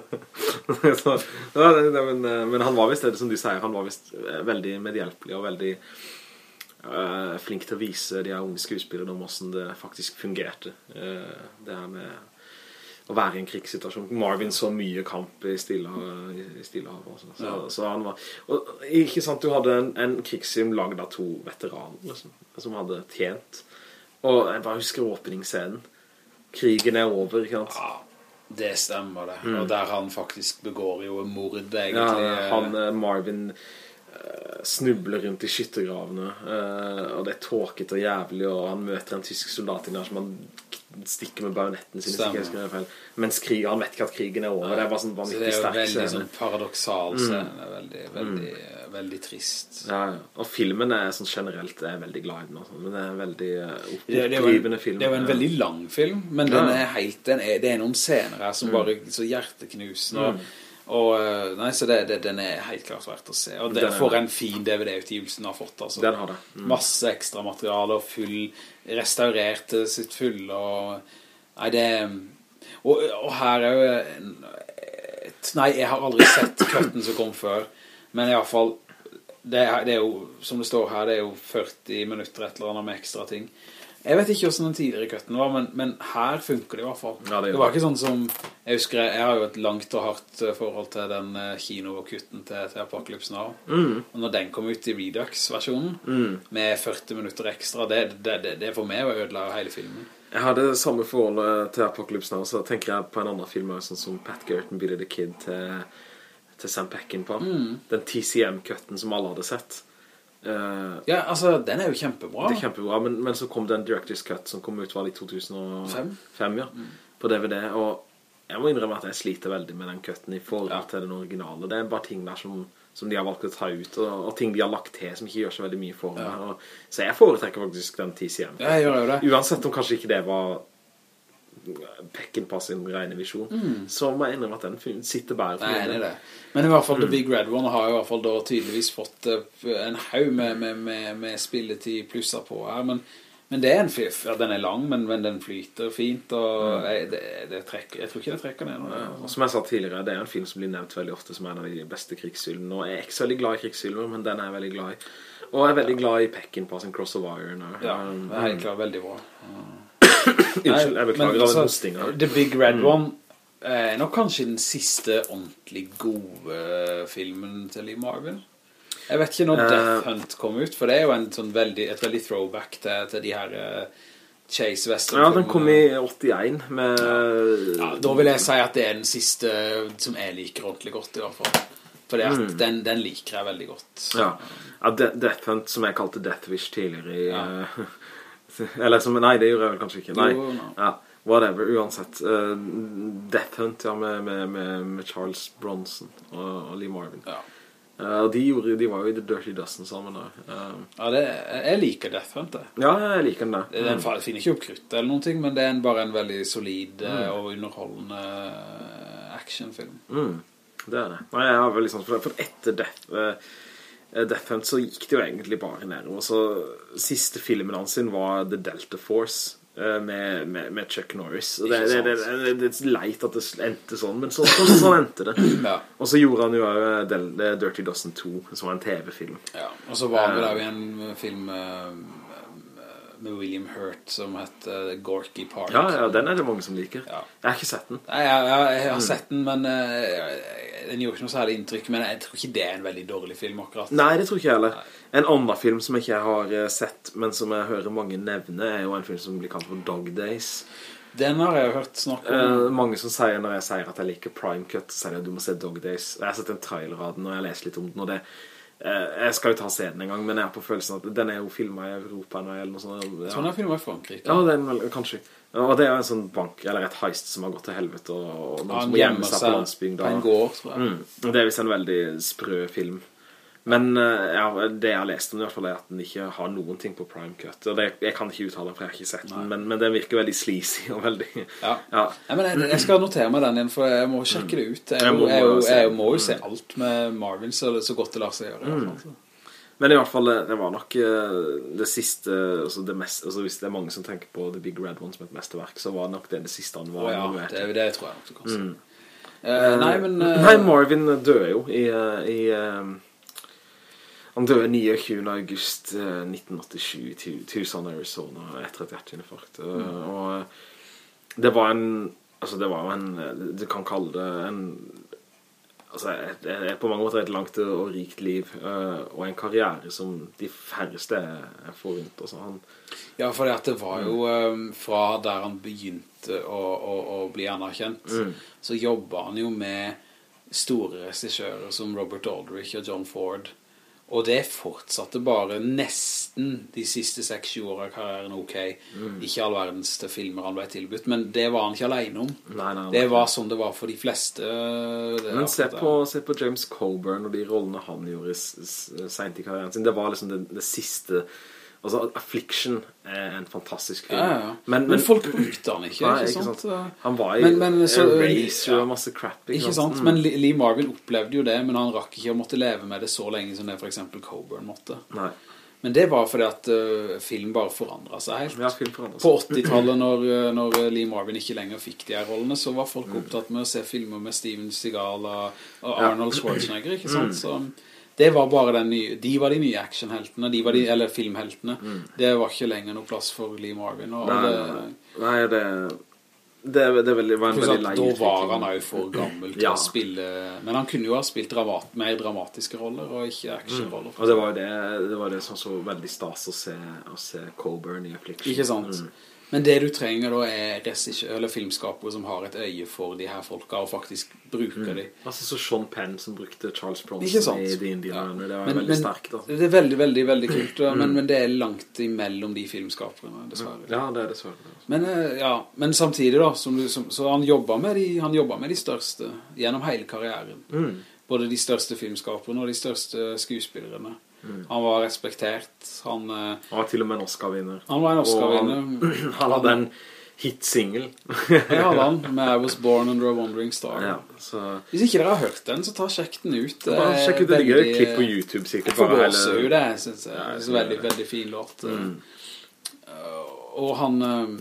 så, ja, det, det, men, eh, men han var visst det som du sier, han var visst eh, veldig medhjelpelig og veldig eh, flink til å vise de her unge skuespillerne om hvordan det faktisk fungerte. Eh, det her med å være i en krigssituasjon. Marvin så mye kamp i Stillehavet. I ja. Så, så han var... Og ikke sant, du hadde en, en krigssim laget av to veteraner, liksom, som hadde tjent. Og jeg bare husker åpningsscenen. Krigen er over, ikke sant? ja, det stemmer det Og der han faktisk begår jo mord egentlig Ja, han, eh, Marvin snubler rundt i skyttergravene, eh, og det er tåkete og jævlig, og han møter en tysk soldat inni der som han stikker med bajonetten sin. Mens krig, han vet ikke at krigen er over. Det er bare sånn Så det er jo veldig sånn paradoksal scene. Det er Veldig, mm. veldig trist. Ja, ja. Og filmen er sånn generelt Jeg er veldig glad i den altså. Men det er en veldig eh, er jo opprivende film det er jo en veldig lang film, men den er helt, den er, det er noen scener her som bare så hjerteknusende. Og, og, eh, nei, så det, det, den er helt klart verdt å se. Og det Den får en fin DVD-utgivelse den har fått. Altså. Den har det. Mm. Masse ekstra materiale og full, restaurert til sitt full. Og, nei, det og, og her er jo et, Nei, jeg har aldri sett cutten som kom før, men i alle fall det er, det er jo, som det står her, det er jo 40 minutter et eller annet med ekstra ting. Jeg vet ikke hvordan den tidligere cutten var, men, men her funker det i hvert fall. Ja, det det, var ikke sånn som, jeg husker, jeg har jo et langt og hardt eh, forhold til den eh, kinokutten til, til Apocalypse Now. Mm. Og når den kom ut i Redux-versjonen, med 40 minutter ekstra, det, det, det, for meg var ødela hele filmen. Jeg hadde samme forhold til Apocalypse Now, så tenker jeg på en annen film sånn som Pat Gerton, Billy the Kid til, til Sam Peckinpah. Mm. Den TCM-cutten som alle hadde sett. Eh, Ja, altså, den er jo kjempebra. det er kjempebra, men, men så kom det en Director's Cut som kom ut var det i 2005, 5, ja, på DVD, og jeg må innrømme at jeg sliter veldig med den cutten i forhold Ja. til den originale. Det er bare ting der som, som de har valgt å ta ut, og, og ting de har lagt til som ikke gjør så veldig mye for meg. Og, så jeg foretrekker faktisk den TCM. Ja, jeg gjør det. Uansett om kanskje ikke det var pekken på sin rene visjon, så må jeg innrømme at den filmen sitter bare for Mm. Nei, det er det. Men i hvert fall The Big Red One har i hvert fall da tydeligvis fått eh, en haug med, med, med, med spilletid plusser på her, men, men det er en fiff. Ja, den er lang, men, men den flyter fint, og jeg, det, det trekker, jeg tror ikke det trekker ned noe. Og som jeg sa tidligere, det er en film som blir nevnt veldig ofte som en av de beste krigsfilmene, og jeg er ikke så veldig glad i krigsfilmer, men den er jeg veldig glad i. Og jeg er veldig glad i Pekken på sin Cross of Iron. Ja, det er helt klart veldig bra. Unnskyld, jeg beklager av altså, den. The Big Red One er nok kanskje den siste ordentlig gode filmen til Lee Marvin. Jeg vet ikke når uh, Death Hunt kom ut, for det er jo en sånn veldig, et veldig throwback til, til de her uh, Chase Western Ja, den kom i 81 med Ja, da vil jeg si at det er den siste som jeg liker ordentlig godt i hvert fall. Fordi at den, den liker jeg veldig godt. Mm. Ja, ja De Death Hunt, som jeg kalte Death Wish tidligere i Ja. Eller som Nei, det gjorde jeg vel kanskje ikke. Nei. Jo, no. Ja, whatever, uansett. Uh, Death Hunt, ja, med, med, med, med Charles Bronson og, og Lee Marvin. Ja. Uh, de, gjorde, de var jo i The Dirty Dozen sammen da. Eh, Ja, det, jeg liker Death Hunt, det. ja, jeg liker den der. Det er en, jeg finner ikke opp krutt eller noen ting, men det er en, bare en veldig solid Mm. og underholdende actionfilm. Mm, det er det. Nei, jeg har vel liksom, for, for etter Death, eh, Death Hunt så gikk det jo egentlig bare nedover. Så siste filmen hans sin var The Delta Force eh, med, med, med Chuck Norris. Det, det, det, det, er leit at det endte sånn, men så, så, så endte det. Ja. Og så gjorde han jo eh, eh, Dirty Dozen 2, som var en TV-film. Ja, og så var det i en film eh, med William Hurt som heter Gorky Park. Ja, ja, den er det mange som liker. Ja. Jeg har ikke sett den. Nei, jeg, jeg, jeg Mm. har sett den, men uh, den gjorde ikke noe særlig inntrykk, men jeg tror ikke det er en veldig dårlig film akkurat. Nei, det tror ikke jeg heller. En annen film som jeg ikke har eh, sett, men som jeg hører mange nevne, er jo en film som blir kalt for Dog Days. Den har jeg hørt snakke om. Eh, mange som sier når jeg sier at jeg liker Prime Cut, sier at du må se Dog Days. Jeg har sett en trailer av den, og jeg har lest litt om den, og det eh, Jeg skal jo ta scenen en gang, men jeg har på følelsen at den er jo filmet i Europa nå, eller noe sånt. Ja. Sånn er filmet i Frankrike. Ja, den, kanskje. Og det er jo en sånn bank, eller et heist som har gått til helvete, og, og noen ja, som må gjemme seg på landsbygda. på en gård, tror jeg. Mm. Og det er visst en veldig sprø film. Men eh, ja, det jeg har lest om det i hvert fall er at den ikke har noen ting på Prime Cut. Og det, jeg kan ikke uttale for jeg har ikke sett den, men, men den virker veldig sleazy og veldig... Ja. Ja. Nei, men jeg, jeg skal notere meg den igjen, for jeg må sjekke det ut. Jeg, må, jeg, jeg, må jo se alt med Marvin så, så godt det lar seg gjøre. i hvert fall. Men i hvert fall, det, det var nok eh, det siste, altså det mest, altså hvis det er mange som tenker på The Big Red One som et mesterverk, så var nok det det siste han Å oh, ja, det, det tror jeg nok kan si. Eh, nei, men... uh, Nei, Marvin døde jo i, eh, i eh, Han døde 29. august eh, 1987 i Tucson, Arizona etter et hjerteinfarkt. Eh, Mm. Og eh, det var en Altså, det var jo en eh, Du kan kalle det en Altså, et, et, på mange måter et langt og rikt liv eh, og en karriere som de færreste er forunt. Altså, han Ja, for det var jo eh, fra der han begynte å, å, å bli anerkjent, så jobbet han jo med store regissører som Robert Aldrich og John Ford. Og det fortsatte bare nesten de siste 6-7 årene av karrieren ok. Ikke all verdens til filmer han ble tilbudt, men det var han ikke alene om. Nei, nei. Det var sånn det var for de fleste. Det, Men se på, se på James Coburn og de rollene han gjorde sent i karrieren sin. Det var liksom det, det siste Altså, Affliction er en fantastisk film. Ja, ja. Men, folk brukte han ikke, Nei, ikke, sant? Han var i Men- men så- Eraser og masse crap. Ikke sant? Men Lee Marvin opplevde jo det, men han rakk ikke å måtte leve med det så lenge som det for eksempel Coburn måtte. Nei. Men det var fordi at uh, film bare forandret seg helt. Ja, film forandret På 80-tallet, når, øh, når Lee Marvin ikke lenger fikk de her rollene, så var folk opptatt med å se filmer med Steven Seagal og, og Arnold Schwarzenegger, ikke sant? Så det var bare den nye, de var de nye actionheltene, de var de, eller filmheltene. Det var ikke lenger noe plass for Lee Marvin. Og Nei, det, nei, det, det, det veldig, var en veldig lei da var han jo for gammel til Ja. å spille Men han kunne jo ha spilt dramat, mer dramatiske roller Og ikke actionroller Og det var jo det, det, var det som så veldig stas å se, å se Coburn i Affliction. Ikke sant? Mm. Men det du trenger da er regissør, eller filmskapere som har et øye for de her folka Og faktisk bruker de Altså så Sean Penn som brukte Charles Bronson i The Indian Ja. Det var Men- veldig men sterkt da. Det er veldig, veldig, veldig kult mm. men, men det er langt imellom de filmskaperne Dessverre Ja, det er dessverre. Men, eh, ja, men samtidig da som du, som, Så han jobber, med, de, han jobbet med de største Gjennom hele karrieren Mm. Både de største filmskaperne Og de største skuespillerne Mm. Han var respektert Han, eh, Han var til og med en Oscar-vinner. han var en Oscar-vinner Han, han hadde en hit-single. Det hadde han med I Was Born Under a Wandering Star ja, så... Hvis ikke dere har hørt den, så ta sjekk den ut Bare sjekk ut det ligger et klipp på YouTube sikkert. Jeg bare jo det synes jeg. Ja, Det er veldig, veldig fin låt. Mm. Uh, Og han um,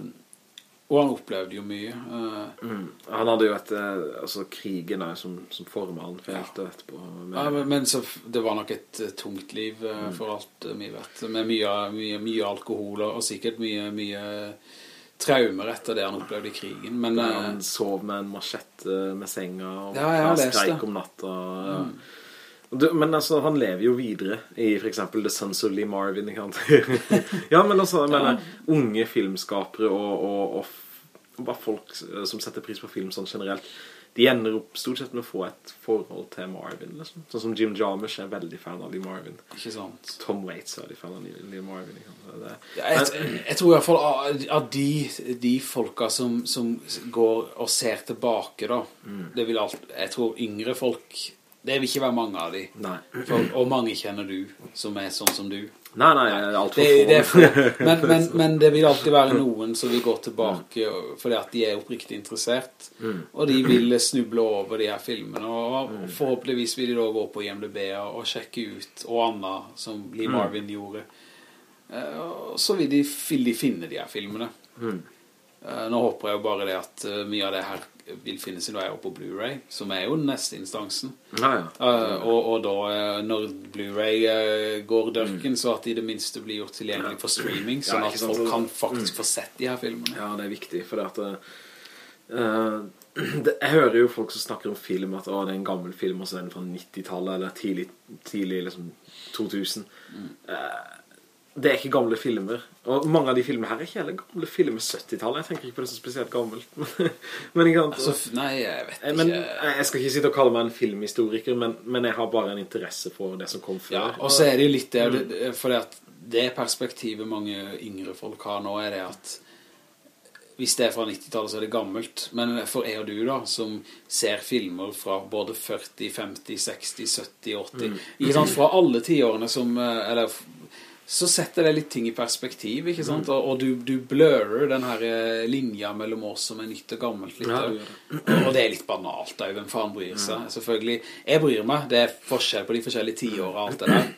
Og han opplevde jo mye. Uh, Mm. Han hadde jo et eh, Altså krigen er som, som formet han feilte etterpå. med- ja, men- men så det var nok et uh, tungt liv uh, for alt vi vet. Med mye, mye, mye alkohol og, og sikkert mye, mye traumer etter det han opplevde i krigen. Men han sov med en machette med senga og Ja, skreik. Mm. om natta. Ja. Du- Men altså, han lever jo videre i for eksempel The Sons of Lee Marvin. Ikke sant? ja, men altså, jeg mener, unge filmskapere og, og, og og bare folk eh, som setter pris på film sånn generelt, de ender opp stort sett med å få et forhold til Marvin. Liksom. Sånn som Jim Jarmusch er veldig fan av Lee Marvin. ikke sant. Tom Waits er veldig fan av Lee Marvin. Ikke sant? Det, Ja, jeg, jeg tror i hvert fall av de, de folka som, som går og ser tilbake da, Mm. det vil alt, jeg tror yngre folk, det vil ikke være mange av de. For, og mange kjenner du, som er sånn som du. Nei, nei, alt for Det, det for. Men, men, men det vil alltid være noen som vil gå tilbake fordi at de er oppriktig interessert. Mm. Og de vil snuble over de her filmene. Og forhåpentligvis vil de da gå på IMDb og, og sjekke ut, og Anna, som Mm. Lee Marvin gjorde. Eh, Og så vil de, vil de finne de her filmene. Mm. Eh, Nå håper jeg jo bare det at eh, mye av det her vil finne sin vei opp på Blu-ray, som er jo neste instansen. Ja, ja. Uh, og, og da, når Blu-ray uh, går dørken, så at de i det minste blir gjort tilgjengelig for streaming, sånn Ja, at sant, folk så- kan faktisk få sett de her filmene. Ja, det er viktig, for det at Uh, det, Jeg hører jo folk som snakker om film At å, det er en gammel film Og så er den fra 90-tallet Eller tidlig, tidlig liksom 2000 Eh, Det er ikke gamle filmer. Og mange av de filmene her er ikke heller gamle filmer 70-tallet Jeg tenker ikke på det som spesielt gammelt. Men sant? Altså, nei, jeg vet Eh, ikke. men jeg skal ikke sitte og kalle meg en filmhistoriker men, men jeg har bare en interesse for det som kom før. Ja, og så er det jo litt det, at det perspektivet mange yngre folk har nå er det at hvis det er fra 90-tallet så er det gammelt, men for jeg og du da, som ser filmer fra både 40, 50, 60, 70, 80, ikke sant, fra alle tiårene som, eh, eller så setter det litt ting i perspektiv, ikke sant? Og, og du, du blurrer den her eh, linja mellom oss som er nytt og gammelt litt. Ja, og- det. og det er litt banalt da, hvem faen bryr seg? Selvfølgelig, jeg bryr meg, det er forskjell på de forskjellige tiårene og alt det der.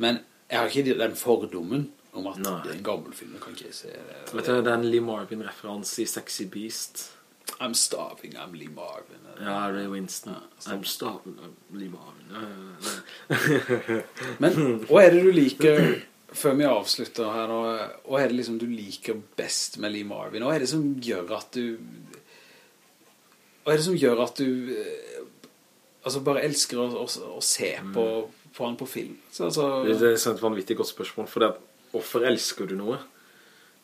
Men jeg har ikke den fordommen om at Nei. det er en gammel film, jeg kan ikke se det. Vet du, det er en Lee Marvin-referanse i Sexy Beast I'm starving, I'm Lee Marvin. Ja, Ray Winston Ja, I'm starving I'm Lee Marvin ja, ja. Men hva er det du liker, før vi avslutter her nå, hva er det liksom du liker best med Lee Marvin? Hva er det som gjør at du, hva er det som gjør at du, eh, altså bare elsker å, å, å se på, på han på film? Så altså... Det det er et vanvittig godt spørsmål For det hvorfor elsker du noe?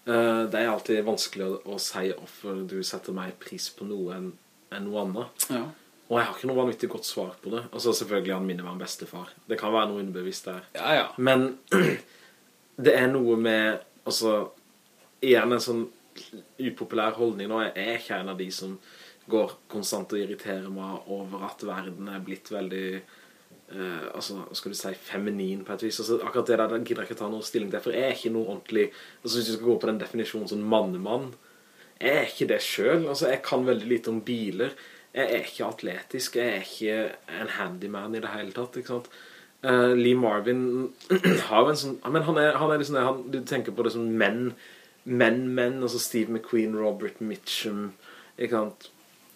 Eh, Det er alltid vanskelig å, å si Hvorfor du setter mer pris på noe enn, en noe annet Ja. Og jeg har ikke noe vanvittig godt svar på det. Altså selvfølgelig han minner meg om bestefar. Det kan være noe underbevisst der. Ja, ja. Men det er noe med Altså, igjen en sånn upopulær holdning nå. Jeg er ikke en av de som går konstant og irriterer meg over at verden er blitt veldig Uh, altså, skal du si, feminin på et vis. Altså, akkurat det der den gidder jeg ikke ta noe stilling til, for jeg er ikke noe ordentlig altså, Hvis du skal gå på den definisjonen sånn mannemann, jeg er ikke det selv. Altså, jeg kan veldig lite om biler. Jeg er ikke atletisk. Jeg er ikke en handyman i det hele tatt, ikke sant? Eh, Lee Marvin har jo en sånn Men han er, han er liksom han, Du tenker på det som menn Menn, menn Altså Steve McQueen, Robert Mitchum Ikke sant?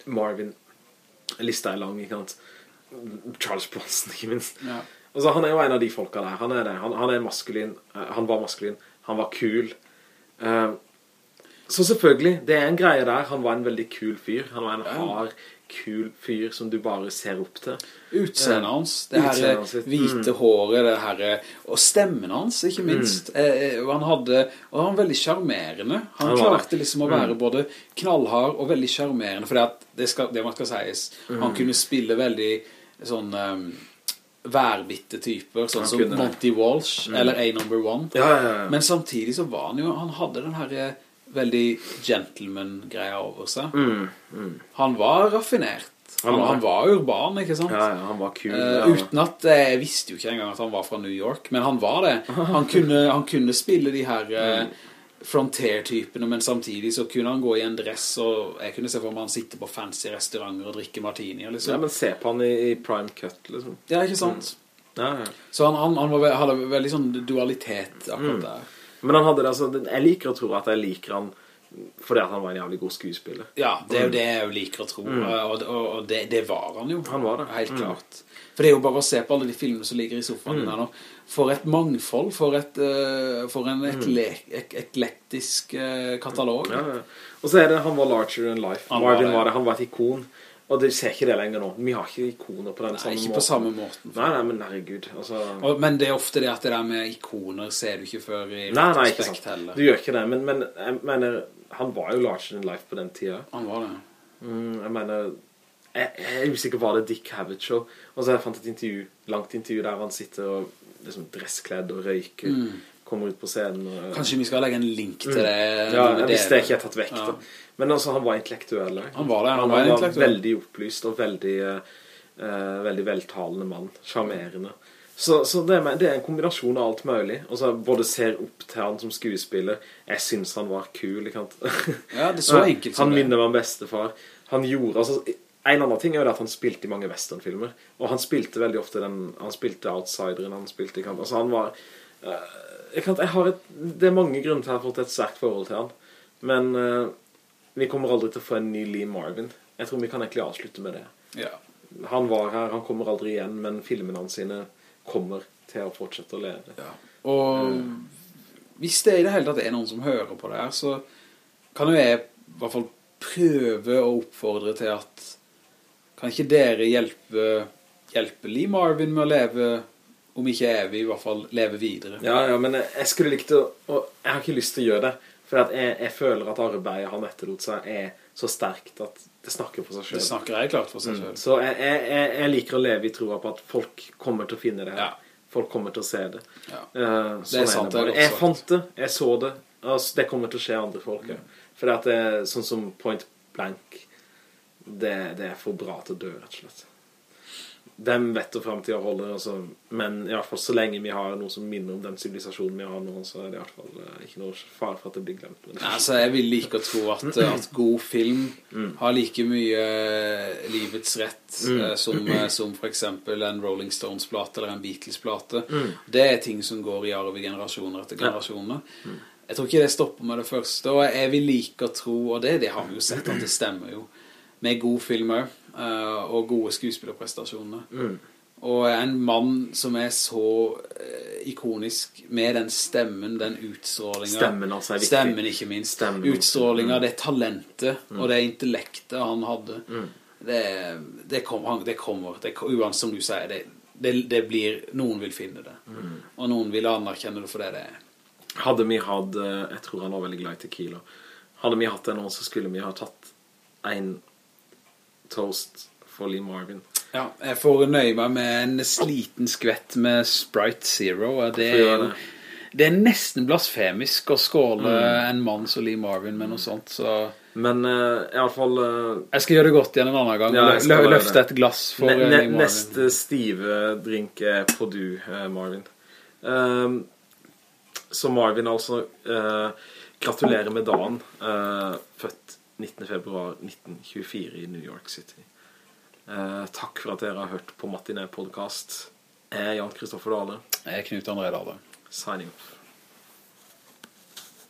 Marvin Lista er lang, ikke sant? Charles Bronson, ikke minst. Ja. Altså han er jo en av de folka der. Han er det, han, han er maskulin. Eh, Han var maskulin, han var kul. Eh, Så selvfølgelig, det er en greie der Han var en veldig kul fyr Han var en hard, kul fyr Som du bare ser opp til Utseendet hans, det her hvite Mm. håret, det her, og stemmen hans, ikke minst. Mm. eh, og han hadde, og han var veldig charmerende. Han Han klarte liksom å være både knallhard og veldig charmerende, for det, det, skal, det man skal sies, Mm. han kunne spille veldig sånn um, værbitte typer, sånn som. Mm. Monty Walsh, eller A Number One. Ja, ja, ja Men samtidig så var han jo, han hadde den her eh, veldig gentleman-greia over seg. Han var raffinert. Han var- han var urban, ikke sant? Ja, ja, han var kul Eh, ja. uten at eh, Jeg visste jo ikke engang at han var fra New York Men han var det Han kunne, han kunne spille de her uh, Frontier-typene Men samtidig så kunne han gå i en dress Og jeg kunne se for meg han sitter på fancy restauranter Og drikker martini Ja, liksom. men se på han i, i Prime Cut, liksom. Ja, ikke sant? Ja, ja. Så han, han, han var, ve- hadde veldig sånn dualitet akkurat der Men han hadde det, altså, jeg liker å tro at jeg liker han fordi at han var en jævlig god skuespiller. Ja, det er jo det jeg liker å tro Og, og, og det, det var han jo Han var det. Helt klart For det er jo bare å se på alle de filmene som ligger i sofaen der nå For et mangfold For, et, eh, for en ek, eklektisk eh, katalog Ja, ja. Og så er det, han var larger than life. Han var det. var det, han var et ikon. Og det ser ikke det lenger nå. Vi har ikke ikoner på den Nei, samme ikke på samme måten Nei, nei, men herregud. Altså... og, Men det er ofte det at det der med ikoner Ser du ikke før i Nei, nei, ikke sant. heller Du gjør ikke det, men, men jeg mener, han var jo larger than life på den tiden. Han var det Mm, jeg mener, jeg, jeg er usikker på det Dick Havett show. Og så jeg fant et intervju, langt intervju der han sitter og liksom dresskledd og røyker. Kommer ut på scenen. Og, Kanskje vi skal legge en link til det Mm. ja, hvis det ikke er tatt vekk Ja. da. Men altså, han var intellektuell. Han var det, han han var var, intellektuell. veldig opplyst og veldig, eh, veldig veltalende mann. Charmerende. Så, så det, er, det er en kombinasjon av alt mulig. Og så både ser opp til han som skuespiller. Jeg synes han var kul? Ja, det er så enkelt som Han minner meg om bestefar. Han gjorde, altså, en annen ting er jo at han spilte i mange westernfilmer. Og han spilte veldig ofte den, han spilte Outsideren, han spilte i kamp. Altså han var, eh, jeg, kan, jeg har et, det er mange grunner til at jeg har fått et sterkt forhold til han. Men eh, vi kommer aldri til å få en ny Lee Marvin. Jeg tror vi kan egentlig avslutte med det. Ja. Han var her, han kommer aldri igjen, men filmene hans sine kommer til å fortsette å leve. Ja. Og hvis det i det hele tatt er noen som hører på det her, så kan jo jeg i hvert fall prøve å oppfordre til at kan ikke dere hjelpe, hjelpe Lee Marvin med å leve, om ikke evig, i hvert fall leve videre? Ja, ja, men jeg, jeg skulle likt å, og jeg har ikke lyst til å gjøre det, for jeg, jeg føler at arbeidet han etterlot seg er så sterkt at det snakker for seg Det selv. snakker jeg klart for seg selv. Så jeg, jeg, jeg, liker å leve i troa på at folk kommer til å finne det her. Ja. Folk kommer til å se det. Ja. Uh, sånn er sant, det er. Jeg fant det, jeg så det. Altså, det kommer til å skje andre folk. ja. For det er sånn som Point Blank, det, det er for bra til å dø, rett og slett. Dem vet å fremtiden holder, altså. men i hvert fall så lenge vi har noe som minner om den sivilisasjonen vi har nå, så er det i hvert fall eh, ikke noe fare for at det blir glemt. Men- Altså, jeg vil like å tro at, at god film har like mye eh, livets rett mm. som, eh, som for eksempel en Rolling Stones-plate eller en Beatles-plate. Det er ting som går i arv i generasjoner etter generasjoner. Jeg tror ikke det stopper med det første, og jeg vil like å tro, og det, det har vi jo sett at det stemmer jo, med god film også, eh, og gode skuespillerprestasjoner. Og en mann som er så eh, ikonisk med den stemmen, den utstrålingen. Stemmen altså er viktig. Stemmen ikke minst. Stemmen. Utstrålingen, det talentet og det intellektet han hadde. Det, det, kom, han- det kommer, det, uansett som du sier, det, det, det blir, noen vil finne det. Og noen vil anerkjenne det for det det er. Hadde vi hatt eh, Jeg tror han var veldig glad i tequila. Hadde vi hatt det nå, så skulle vi ha tatt en toast for Lee Marvin. Ja, jeg får nøye meg med en sliten skvett med Sprite Zero. Det er, det? det er nesten blasfemisk å skåle en mann som Lee Marvin med noe sånt, så Men uh, i alle fall uh, jeg skal gjøre det godt igjen en annen gang. Ja, Lø- Løfte et glass for ne eh, ne Lee Marvin. Neste stive drink er på du, eh, Marvin. Um, så Marvin altså Gratulerer med dagen. født 19. februar 1924 i New York City. Eh, takk for at dere har hørt på Matiné podcast. Jeg er Jan Kristoffer Dale. Jeg er Knut André Dale. Signing off.